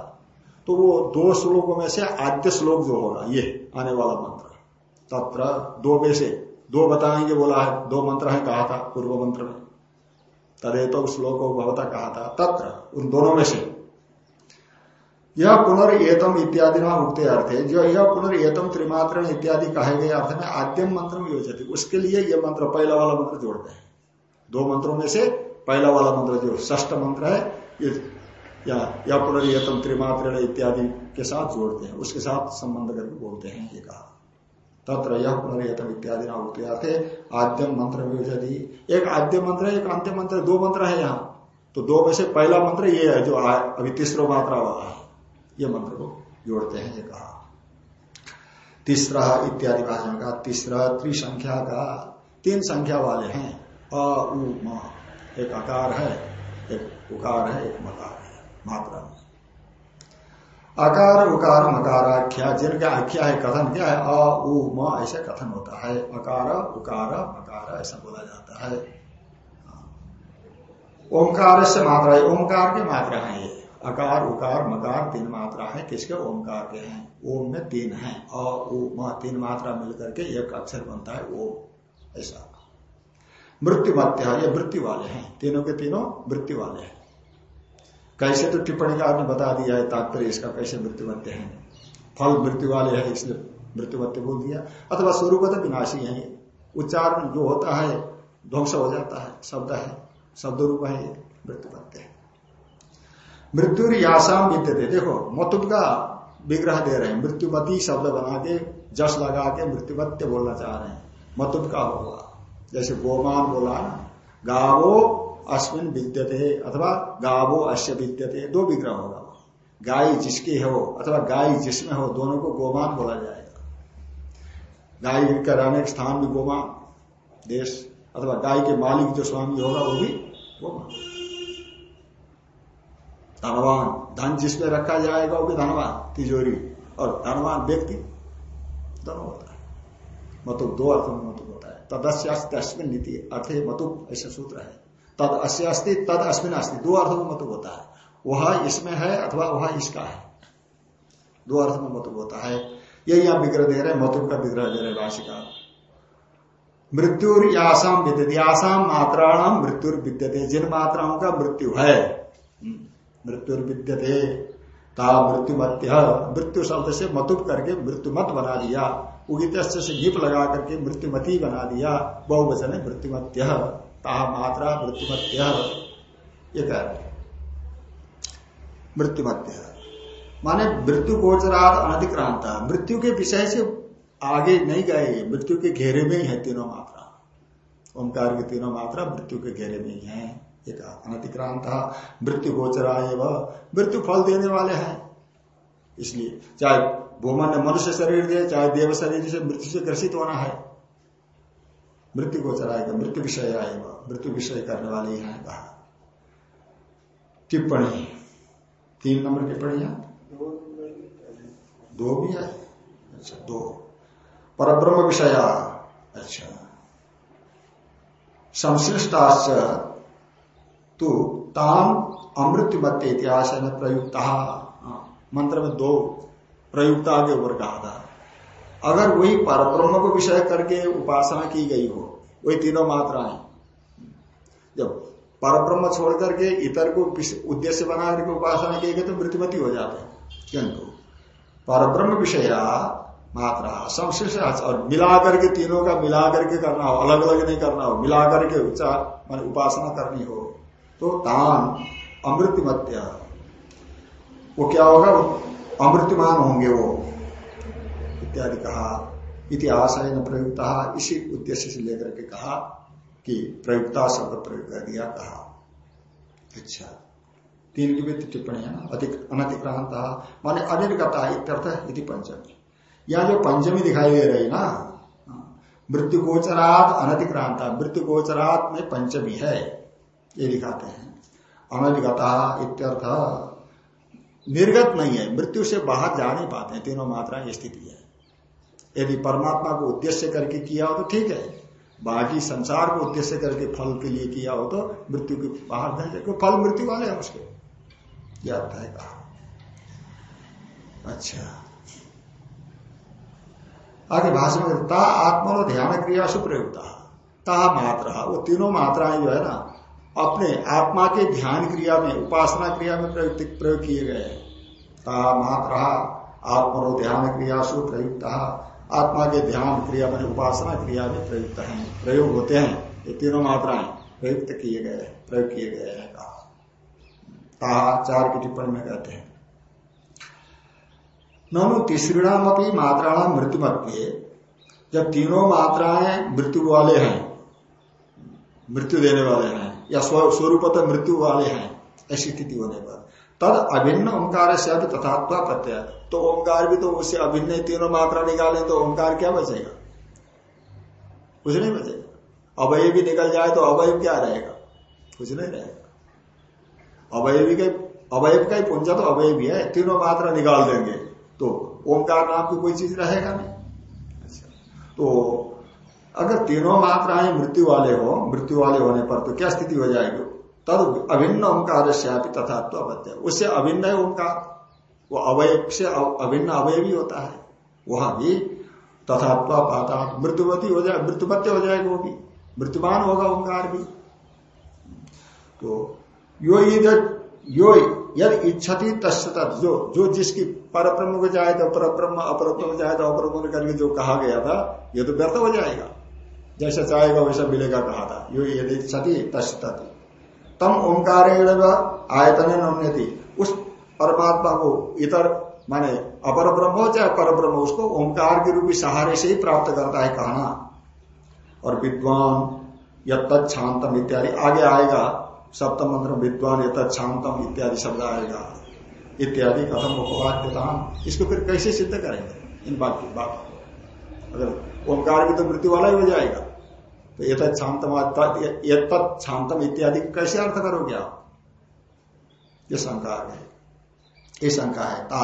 तो वो दो श्लोकों में से आद्य श्लोक जो होगा ये आने वाला मंत्र। तत्र दो में से दो बताएँगे बोला है दो मंत्र है कहा था पूर्व मंत्र में। तदे तो श्लोको भवता कहा था। तत्र, उन दोनों में से। यह पुनर्तम इत्यादि ना उगते अर्थ। है जो यह पुनर्तम त्रिमात्र इत्यादि कहे गए अर्थ में आद्यम मंत्र में योजित। उसके लिए यह मंत्र पहला वाला मंत्र जोड़ते हैं। दो मंत्रों में से पहला वाला मंत्र जो ष्ठ मंत्र है, या या पुनर्तम त्रिमात्र इत्यादि के साथ जोड़ते हैं। उसके साथ संबंध करके बोलते हैं, ये कहा। तत्र यह इत्यादि ना उगते अर्थ आद्यम मंत्र में एक आद्य मंत्र एक अंत्य मंत्र दो मंत्र है यहाँ। तो दो में से पहला मंत्र ये है जो अभी तीसरो मात्रा वाला है। ये मंत्र को जोड़ते हैं, ये कहा। तीसरा इत्यादि भाषण का, तीसरा त्रिसंख्या का, तीन संख्या वाले हैं। अ, उ, म, एक आकार है, एक उकार है, एक मकार है, मात्रा अकार, उकार मकाराख्या जिनका आख्या है, कथन क्या है? अ उ, म, ऐसे कथन होता है। अकार, उकार, मकार, ऐसा बोला जाता है। ओंकार से मात्रा है। ओंकार की मात्रा है ये। अकार, उकार, मकार तीन मात्रा है। किसके? ओंकार के हैं। ओम में तीन है। अ उ, म, तीन मात्रा मिलकर के एक अक्षर बनता है, ओम। ऐसा। मृत्यु मत्या ये मृत्यु वाले हैं। तीनों के तीनों मृत्यु वाले हैं। कैसे तो टिप्पणी का आपने बता दिया है, तात्पर्य इसका कैसे मृत्युमत्य है। फल मृत्यु वाले है इसलिए मृत्यु मत्य बोल दिया। अथवा स्वरूप तो विनाशी है। उच्चारण जो होता है, ध्वंस हो जाता है, शब्द है, शब्द रूप है, ये मृत्यु मत्य है। मृत्यु यासाम विद्यते। देखो मतुब का विग्रह दे रहे हैं। मृत्युमती शब्द बना के, जस लगा के मृत्युमत्य बोलना चाह रहे हैं। मतुब का होगा जैसे गोमान बोला गावो अश्विन विद्यते अथवा गावो अश्य विद्यते, दो विग्रह होगा। गाय जिसकी हो अथवा गाय जिसमें हो, दोनों को गोमान बोला जाएगा। गाय का रहने के स्थान भी गोमान देश, अथवा गाय के मालिक जो स्वामी होगा, वो भी गोमान धनवान, धन जिसमें रखा जाएगा, वो भी धनवान, तिजोरी। और धनवान व्यक्ति, दोनों होता है। मतुब दो अर्थ में मतुब होता है। तदस्य तदस्यास्मिन नीति अर्थ मतुब ऐसे सूत्र है। तद अस्य तद अश्विन अस्थि दो अर्थ में मतुब होता है। वह इसमें है अथवा वह इसका है। दो अर्थ में मतुब होता है। यही यहाँ विग्रह दे रहे हैं मतुब का विग्रह दे रहे हैं भाषिका मृत्यु आसाम विद्यते। आसाम मात्राणाम मृत्यु विद्यते जिन मात्राओं का मृत्यु है मृत्यु विद्यते ता मृत्युमत्य। मृत्यु शब्द से मतुप करके मृत्युमत बना दिया। उगित से गिप लगा करके मृत्युमती बना दिया। बहुवचन है मृत्युमत्य। ता मात्रा मृत्युमत्य ये कह रहे मृत्युमत्य। माने मृत्यु गोचरात अनधिक्रांत। मृत्यु के विषय से आगे नहीं गए, मृत्यु के घेरे में ही है तीनों मात्रा। ओंकार की तीनों मात्रा मृत्यु के घेरे में ही है, एक अनतिक्रांत मृत्यु गोचरा मृत्यु फल देने वाले हैं। इसलिए चाहे भूमन ने मनुष्य शरीर दे चाहे देव शरीर से मृत्यु से ग्रसित होना है मृत्यु गोचरा मृत्यु विषय आएगा मृत्यु विषय करने वाले हैं कहा टिप्पणी तीन नंबर टिप्पणियाँ दो भी है। अच्छा दो। परब्रह्म विषया। अच्छा। संश्लिष्टाश्च तो ताम अमृत्यु मत्य इतिहास है प्रयुक्त। हाँ, मंत्र में दो प्रयुक्ता के ऊपर कहा था अगर वही परब्रह्म को विषय करके उपासना की गई हो, वही तीनों मात्राएँ जब परब्रह्म छोड़ करके इतर को उद्देश्य बना करके उपासना की गई तो मृत्युमती हो जाते हैं किंतु परब्रह्म विषय मात्रा संश्लिष्ट और मिला करके तीनों का मिला करके करना हो अलग अलग नहीं करना हो मिला करके उपासना करनी हो तो तान अमृत्युमत्य वो क्या होगा? अमृतमान होंगे वो। इत्यादि कहा इतिहास है प्रयुक्ता, इसी उद्देश्य से लेकर के कहा कि प्रयुक्ता शब्द प्रयोग कर दिया कहा। अच्छा तीन की भी टिप्पणी है ना? अधिक अनतिक्रांत माने अनिर्गता इत्यर्थ इति पंचमी। यहाँ जो पंचमी दिखाई दे रही ना? मृत्यु गोचरात अनतिक्रांत मृत्यु गोचरात में पंचमी है, ये दिखाते हैं। अनधिगता इत्यर्थ निर्गत नहीं है, मृत्यु से बाहर जा नहीं पाते हैं, तीनों मात्रा स्थिति है। यदि परमात्मा को उद्देश्य करके किया हो तो ठीक है। बाकी संसार को उद्देश्य करके फल के लिए किया हो तो मृत्यु के बाहर नहीं जाए फल मृत्यु वाले हैं उसके। यह अर्थ है कहा। अच्छा। आगे भाषण में ता आत्मा और ध्यान क्रिया से प्रयुक्त ता मात्रा। वो तीनों मात्राएँ जो है ना, अपने आत्मा के ध्यान क्रिया में, उपासना क्रिया में प्रयुक्त, प्रयोग किए गए ता मात्रा। आत्मनो ध्यान क्रिया प्रयुक्त आत्मा के ध्यान क्रिया में उपासना क्रिया में प्रयुक्त है, प्रयोग होते हैं। ये तीनों मात्राएँ प्रयुक्त किए गए प्रयोग किए गए हैं, कहा। चार की टिप्पणी में कहते हैं। ननु तीसरीणाम अपनी मात्राणाम मृत्यु जब तीनों मात्राएँ मृत्यु वाले हैं, मृत्यु देने वाले हैं, या स्वरूप मृत्यु वाले हैं, ऐसी स्थिति होने पर। तद अभिन्न ओंकार से अभी तथात्वा प्रत्यय तो ओंकार भी तो उससे अभिन्न तीनों मात्रा निकाले तो ओंकार क्या बचेगा? कुछ नहीं बचेगा। अवय भी निकल जाए तो अवय क्या रहेगा? कुछ नहीं रहेगा। अवय के अवयव का ही पुंजा तो अवय भी है, तीनों मात्रा निकाल देंगे तो ओंकार नाम की कोई चीज़ रहेगा नहीं। अच्छा। तो अगर तीनों मात्राएँ मृत्यु वाले हो, मृत्यु वाले होने पर तो क्या स्थिति हो जाएगी? तद अभिन्न ओंकार से आप तथा तो उससे अभिन्न है ओंकार वो अवय से अभिन्न अवय भी होता है। वहाँ भी तथा पाता मृत्युवती हो जाए मृत्युपत्य हो जाएगा वो भी। मृत्युमान होगा ओंकार भी। तो यो यो यद इच्छति तस्त जो जो जिसकी पर ब्रह्म को जाए तो पर ब्रह्म अपर ब्रह्म जाए तो अपर ब्रह्म करके जो कहा गया था, ये तो व्यर्थ हो जाएगा। जैसा चाहेगा वैसा मिलेगा कहा था। यो यदि इच्छति तस्त तम ओंकार आयतन नन्यति उस परमात्मा को इतर, माने अपर ब्रह्म हो चाहे पर ब्रह्म, उसको ओंकार के रूपी सहारे से ही प्राप्त करता है कहना। और विद्वान यद शांतम इत्यादि, आगे आएगा, सप्तम मंत्र विद्वान शांतम इत्यादि शब्द आएगा। इत्यादि कथम उपवाद्यता इसको फिर कैसे सिद्ध करेंगे? इन बात की बात। अगर ओंकार भी तो मृत्यु वाला ही हो जाएगा। तो यथ शांतम शांतम इत्यादि कैसे अर्थ करोगे आप? ये शंका है ये शंका है ता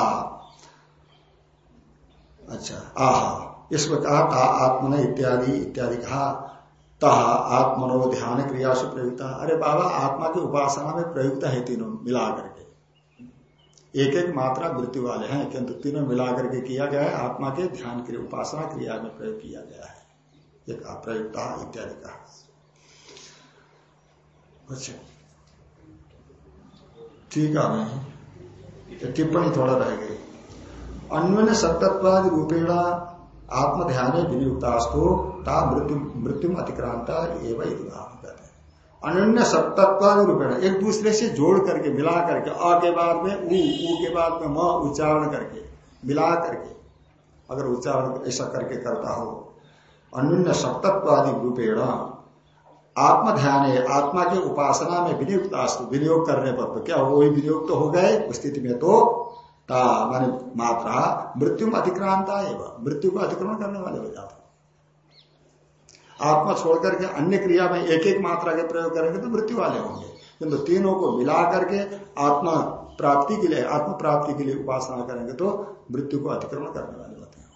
अच्छा आह। इसको कहा ता आत्मन इत्यादि इत्यादि कहा। तहा, आत्मनो ध्यान क्रिया से प्रयुक्त। अरे बाबा, आत्मा की उपासना में प्रयुक्त है तीनों मिला करके। एक एक मात्रा मृत्यु वाले हैं, किंतु तीनों मिला करके किया गया है। आत्मा के ध्यान क्रिया, उपासना क्रिया में प्रयोग किया गया है। एक प्रयुक्त इत्यादि कहा अच्छा। ठीक है नहीं टिप्पणी थोड़ा रह गई। अन्य सत्तत्वादि रूपेणा आत्म ध्यान ता मृत्यु मृत्यु अतिक्रांता एवं कहते अनन्य सत्तत्व रूपेण, एक दूसरे से जोड़ करके, मिला करके, अ के बाद में ऊ ऊ के बाद में म, उच्चारण करके, मिला करके, अगर उच्चारण ऐसा करके करता हो अन्य सप्तत्वादि रूपेण। आत्म ध्यान है आत्मा के उपासना में विनियुक्त विनियोग करने पर तो क्या वो विनियोग तो हो गए? उस स्थिति में तो मान मात्रा मृत्यु में अतिक्रांता एवं, मृत्यु को अतिक्रमण करने वाले हो जाते आत्मा छोड़ करके अन्य क्रिया में एक एक मात्रा के प्रयोग करेंगे तो मृत्यु वाले होंगे। किंतु तो तीनों को मिला करके आत्मा प्राप्ति के लिए, आत्म प्राप्ति के लिए उपासना करेंगे तो मृत्यु को अतिक्रमण करने वाले होते हैं।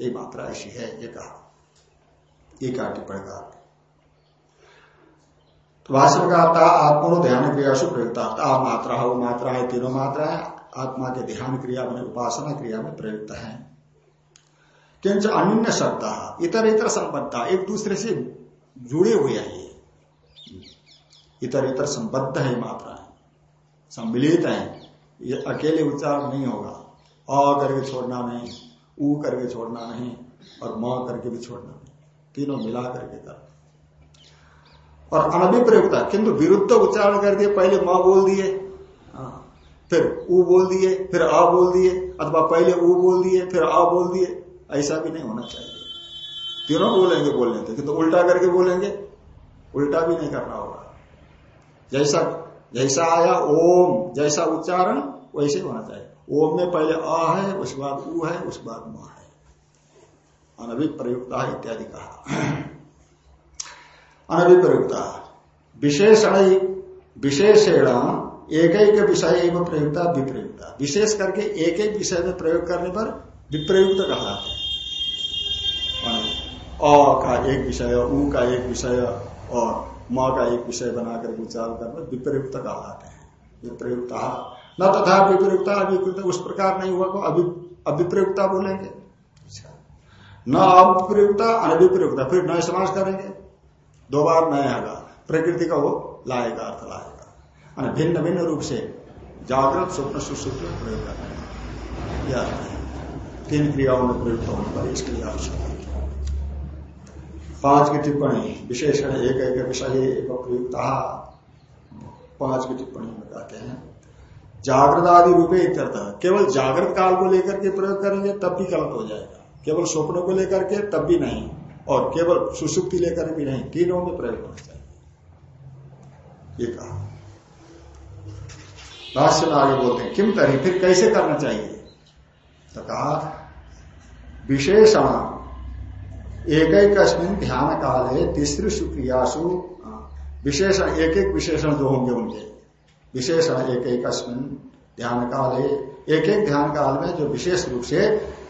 ये मात्रा ऐसी है, ये कहा। ये कहा टिप्पणी का तो भाषण का आत्मा ध्यान क्रिया से प्रयुक्त मात्रा वो मात्रा है, तीनों मात्रा है। आत्मा के ध्यान क्रिया में, उपासना क्रिया में प्रयुक्त है। किंच अन्य शब्द, इतर इतर संबद्ध, एक दूसरे से जुड़े हुए हैं ये। इतर इतर संबद्ध है, मात्रा है। सम्मिलित है। ये अकेले उच्चारण नहीं होगा। अ करके छोड़ना नहीं ऊ करके छोड़ना नहीं, और म करके भी छोड़ना तीनों मिला करके कर और अनभिप्रयुक्त किंतु विरुद्ध उच्चारण कर दिए, पहले म बोल दिए फिर ऊ बोल दिए, फिर आ बोल दिए, अथवा पहले ऊ बोल दिए, फिर आ बोल दिए, ऐसा भी नहीं होना चाहिए। तीनों बोलेंगे बोलने थे किंतु उल्टा करके बोलेंगे, उल्टा भी नहीं करना होगा। जैसा जैसा आया, ओम, जैसा उच्चारण, वैसे होना चाहिए। ओम में पहले आ है उसके बाद ऊ है उसके बाद म है। अनभिप्रयुक्ता इत्यादि कहा। अनभिप्रयुक्ता। विशेषण विशेषण एक एक विषय एवं प्रयुक्ता, विप्रयुक्ता। विशेष करके एक एक विषय में प्रयोग करने पर विप्रयुक्त कहलाते हैं। अ का एक विषय, उ का एक विषय और म का एक विषय बनाकर उच्चारण करने विप्रयुक्त कहलाते हैं। विप्रयुक्त। न तथा विप्रयुक्ता अभिप्रयुक्त उस प्रकार नहीं हुआ को अभी, अभिप्रयुक्ता बोलेंगे। न अभिप्रयुक्ता अनभिप्रयुक्ता फिर नए समाज करेंगे। दो बार नए आगा प्रकृति का वो लाएगा, अर्थ लाएगा। भिन्न भिन्न रूप से जागृत, स्वप्न में प्रयोग करना अर्थ तीन क्रियाओं में प्रयुक्त होने पर इसके लिए आवश्यक पाँच की टिप्पणी, विशेषण एक एक विषय एक प्रयुक्ता पाँच की टिप्पणी में कहते हैं। जागृत आदि रूपे इत्यर्थ। केवल जागृत काल को लेकर के प्रयोग करेंगे, तब भी गलत हो जाएगा। केवल स्वप्न को लेकर के तब भी नहीं, और केवल सुसुप्ति लेकर भी नहीं, तीनों में प्रयोग होना चाहिए। ये कहा। भाष्य में आगे बोलते हैं, किम तरी, फिर कैसे करना चाहिए? तो कहा, विशेषण एक एक ध्यान काले तीसरी सुक्रियासु विशेषण एक एक विशेषण जो होंगे उनके। विशेषण एक एक ध्यान काल है एक एक ध्यान काल में जो विशेष रूप से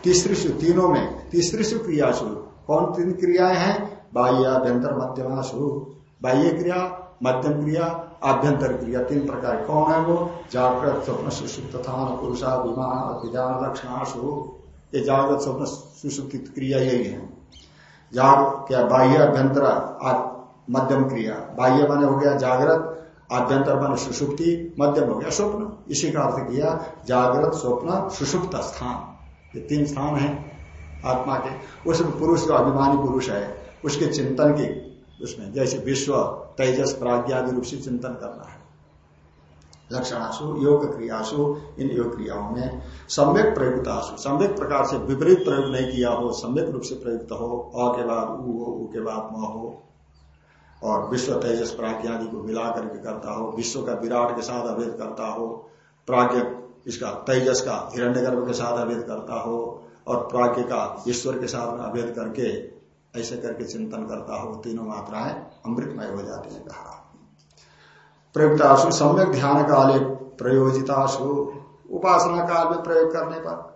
तीसरी सु तीनों में, तीसरी सु क्रियाशु कौन तीन क्रियाएँ हैं? बाह्य, अभ्यंतर मध्यमाशु बाह्य क्रिया, मध्यम क्रिया आभ्यंतर क्रिया। तीन प्रकार कौन है वो? जागृत, स्वप्न सुषुप्त था पुरुषा विमान विधान लक्षणाशु ये जागृत, स्वप्न सुषुप्त क्रिया यही है। जाग क्या? बाह्य, अभ्यंतर मध्यम क्रिया। बाह्य माने हो गया जागृत आभ्यंतर मन सुषुप्ति मध्यम हो गया स्वप्न। इसी का अर्थ किया जागृत, स्वप्न सुषुप्त स्थान। ये तीन स्थान है आत्मा के। उसमें पुरुष जो अभिमानी पुरुष है। उसके चिंतन की उसमें जैसे विश्व, तेजस प्राज्ञा आदि रूप से चिंतन करना है। लक्षणासु योग क्रियासु इन योग क्रियाओं में सम्यक प्रयुक्त प्रयुक्तासु। सम्यक प्रकार से विपरीत प्रयोग नहीं किया हो, सम्यक रूप से प्रयुक्त हो, अ के बाद उ हो, उ के बाद म हो, और विश्व, तेजस प्राज्ञ आदि को मिला करके करता हो, विश्व का विराट के साथ अभेद करता हो प्राज्ञ इसका तेजस का हिरण्य के साथ अभेद करता हो और प्राग्ञ का ईश्वर के साथ अभेद करके ऐसे करके चिंतन करता हो, तीनों मात्राएँ अमृतमय हो जाती है, कहा। प्रयुक्ताशु सम्यक ध्यान काले प्रयोजिताशु उपासना काल में प्रयोग करने पर।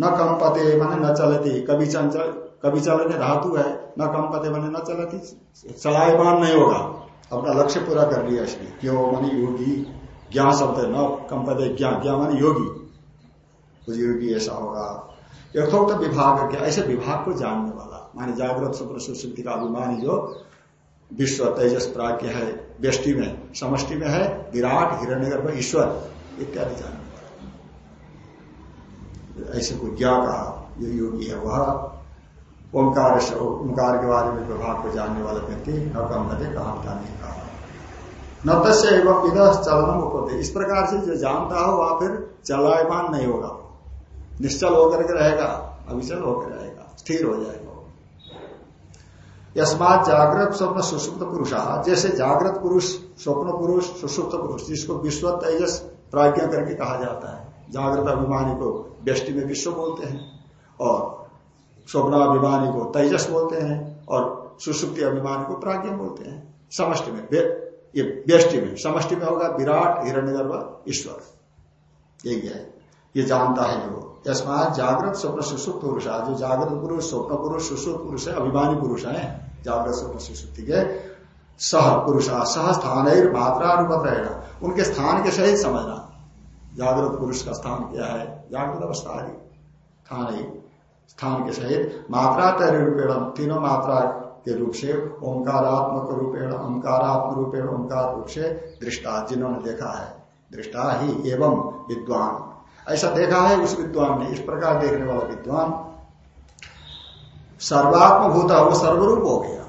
न कम पते मन न चलती, कभी चंचल, कभी चलने धातु है, न कम पते बने न चलती, चलायमान नहीं होगा। अपना लक्ष्य पूरा कर लिया इसलिए क्यों? मनी योगी। ज्ञा शब्द न कम पदे ज्ञा ज्ञा मानी योगी कुछ योगी ऐसा होगा यथोक्त विभाग क्या ऐसे विभाग को जानने वाला मानी जागृत स्वप्न सुशुद्धि का अभिमानी जो विश्व तेजस प्राग्ञ है व्यष्टि में समष्टि में है विराट हिरण्य ईश्वर इत्यादि जानने वाला ऐसे को ज्ञा कहा जो योगी है वह ओंकार ओंकार के बारे में विभाग को जानने वाला व्यक्ति न कहा नहीं कहा न तस्य एवं विध चलनम उपदे इस प्रकार से जो जानता हो, वह फिर चलायमान नहीं होगा। निश्चल होकर के रहेगा, अविचल होकर रहेगा, स्थिर हो जाएगा। यस्मात जागृत स्वप्न सुसुप्त पुरुष। जैसे जागृत पुरुष, स्वप्न पुरुष, सुसुप्त पुरुष, जिसको विश्व तेजस प्राज्ञा करके कहा जाता है। जागृत अभिमानी को व्यष्टि में विश्व बोलते हैं, और स्वप्नाभिमानी को तेजस बोलते हैं, और सुसुप्ति अभिमानी को प्राज्ञ बोलते हैं। समष्टि में। ये व्यष्टि में, समष्टि में होगा, विराट, हिरण्यगर्भ, ईश्वर। यही है? ये जानता है जो। यशमात जागृत स्वप्न सुसुप्त पुरुष। जो जागृत पुरुष, स्वप्न पुरुष, सुसुप्त पुरुष है, अभिमानी पुरुष है। जागृत स्वप्न सुसुप्ति के सह पुरुष, सह स्थान मात्रा अनुपत रहेगा उनके स्थान के सहित समझना। जागृत पुरुष का स्थान क्या है? जागृत अवस्था स्थान के सहित मात्रा तय तीनों मात्रा के रूप से ओंकारात्मक रूपेण ओंकारात्मक रूपेण ओंकार रूप से दृष्टा, जिन्होंने देखा है। दृष्टा ही एवं विद्वान। ऐसा देखा है उस विद्वान ने, इस प्रकार देखने वाला विद्वान। सर्वात्म भूत वो सर्वरूप हो गया।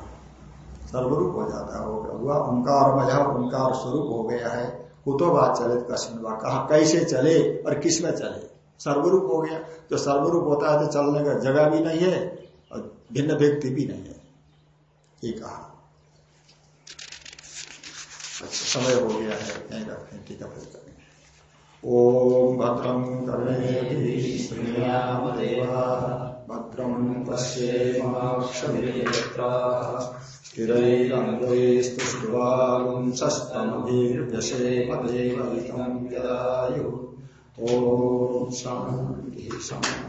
सर्वरूप हो जाता है हुआ ओंकार मज़ा ओंकार स्वरूप हो गया है। कुतो बात चले कश्मीर कहा, कैसे चले और किसमें चले? सर्वरूप हो गया। जो सर्वरूप होता है तो चलने का जगह भी नहीं है और भिन्न व्यक्ति भी नहीं है। ये कहा। समय हो गया है यहीं रखते हैं टीका फिर करेंगे ओम भद्रम कर्णेवा भद्रम पश्येम्क्षरा स्थिरैरङ्गैस्तुष्टुवागुंसस्तमभिर्व्यसेमदेवहितं यदायुः ॐ शान्तिः।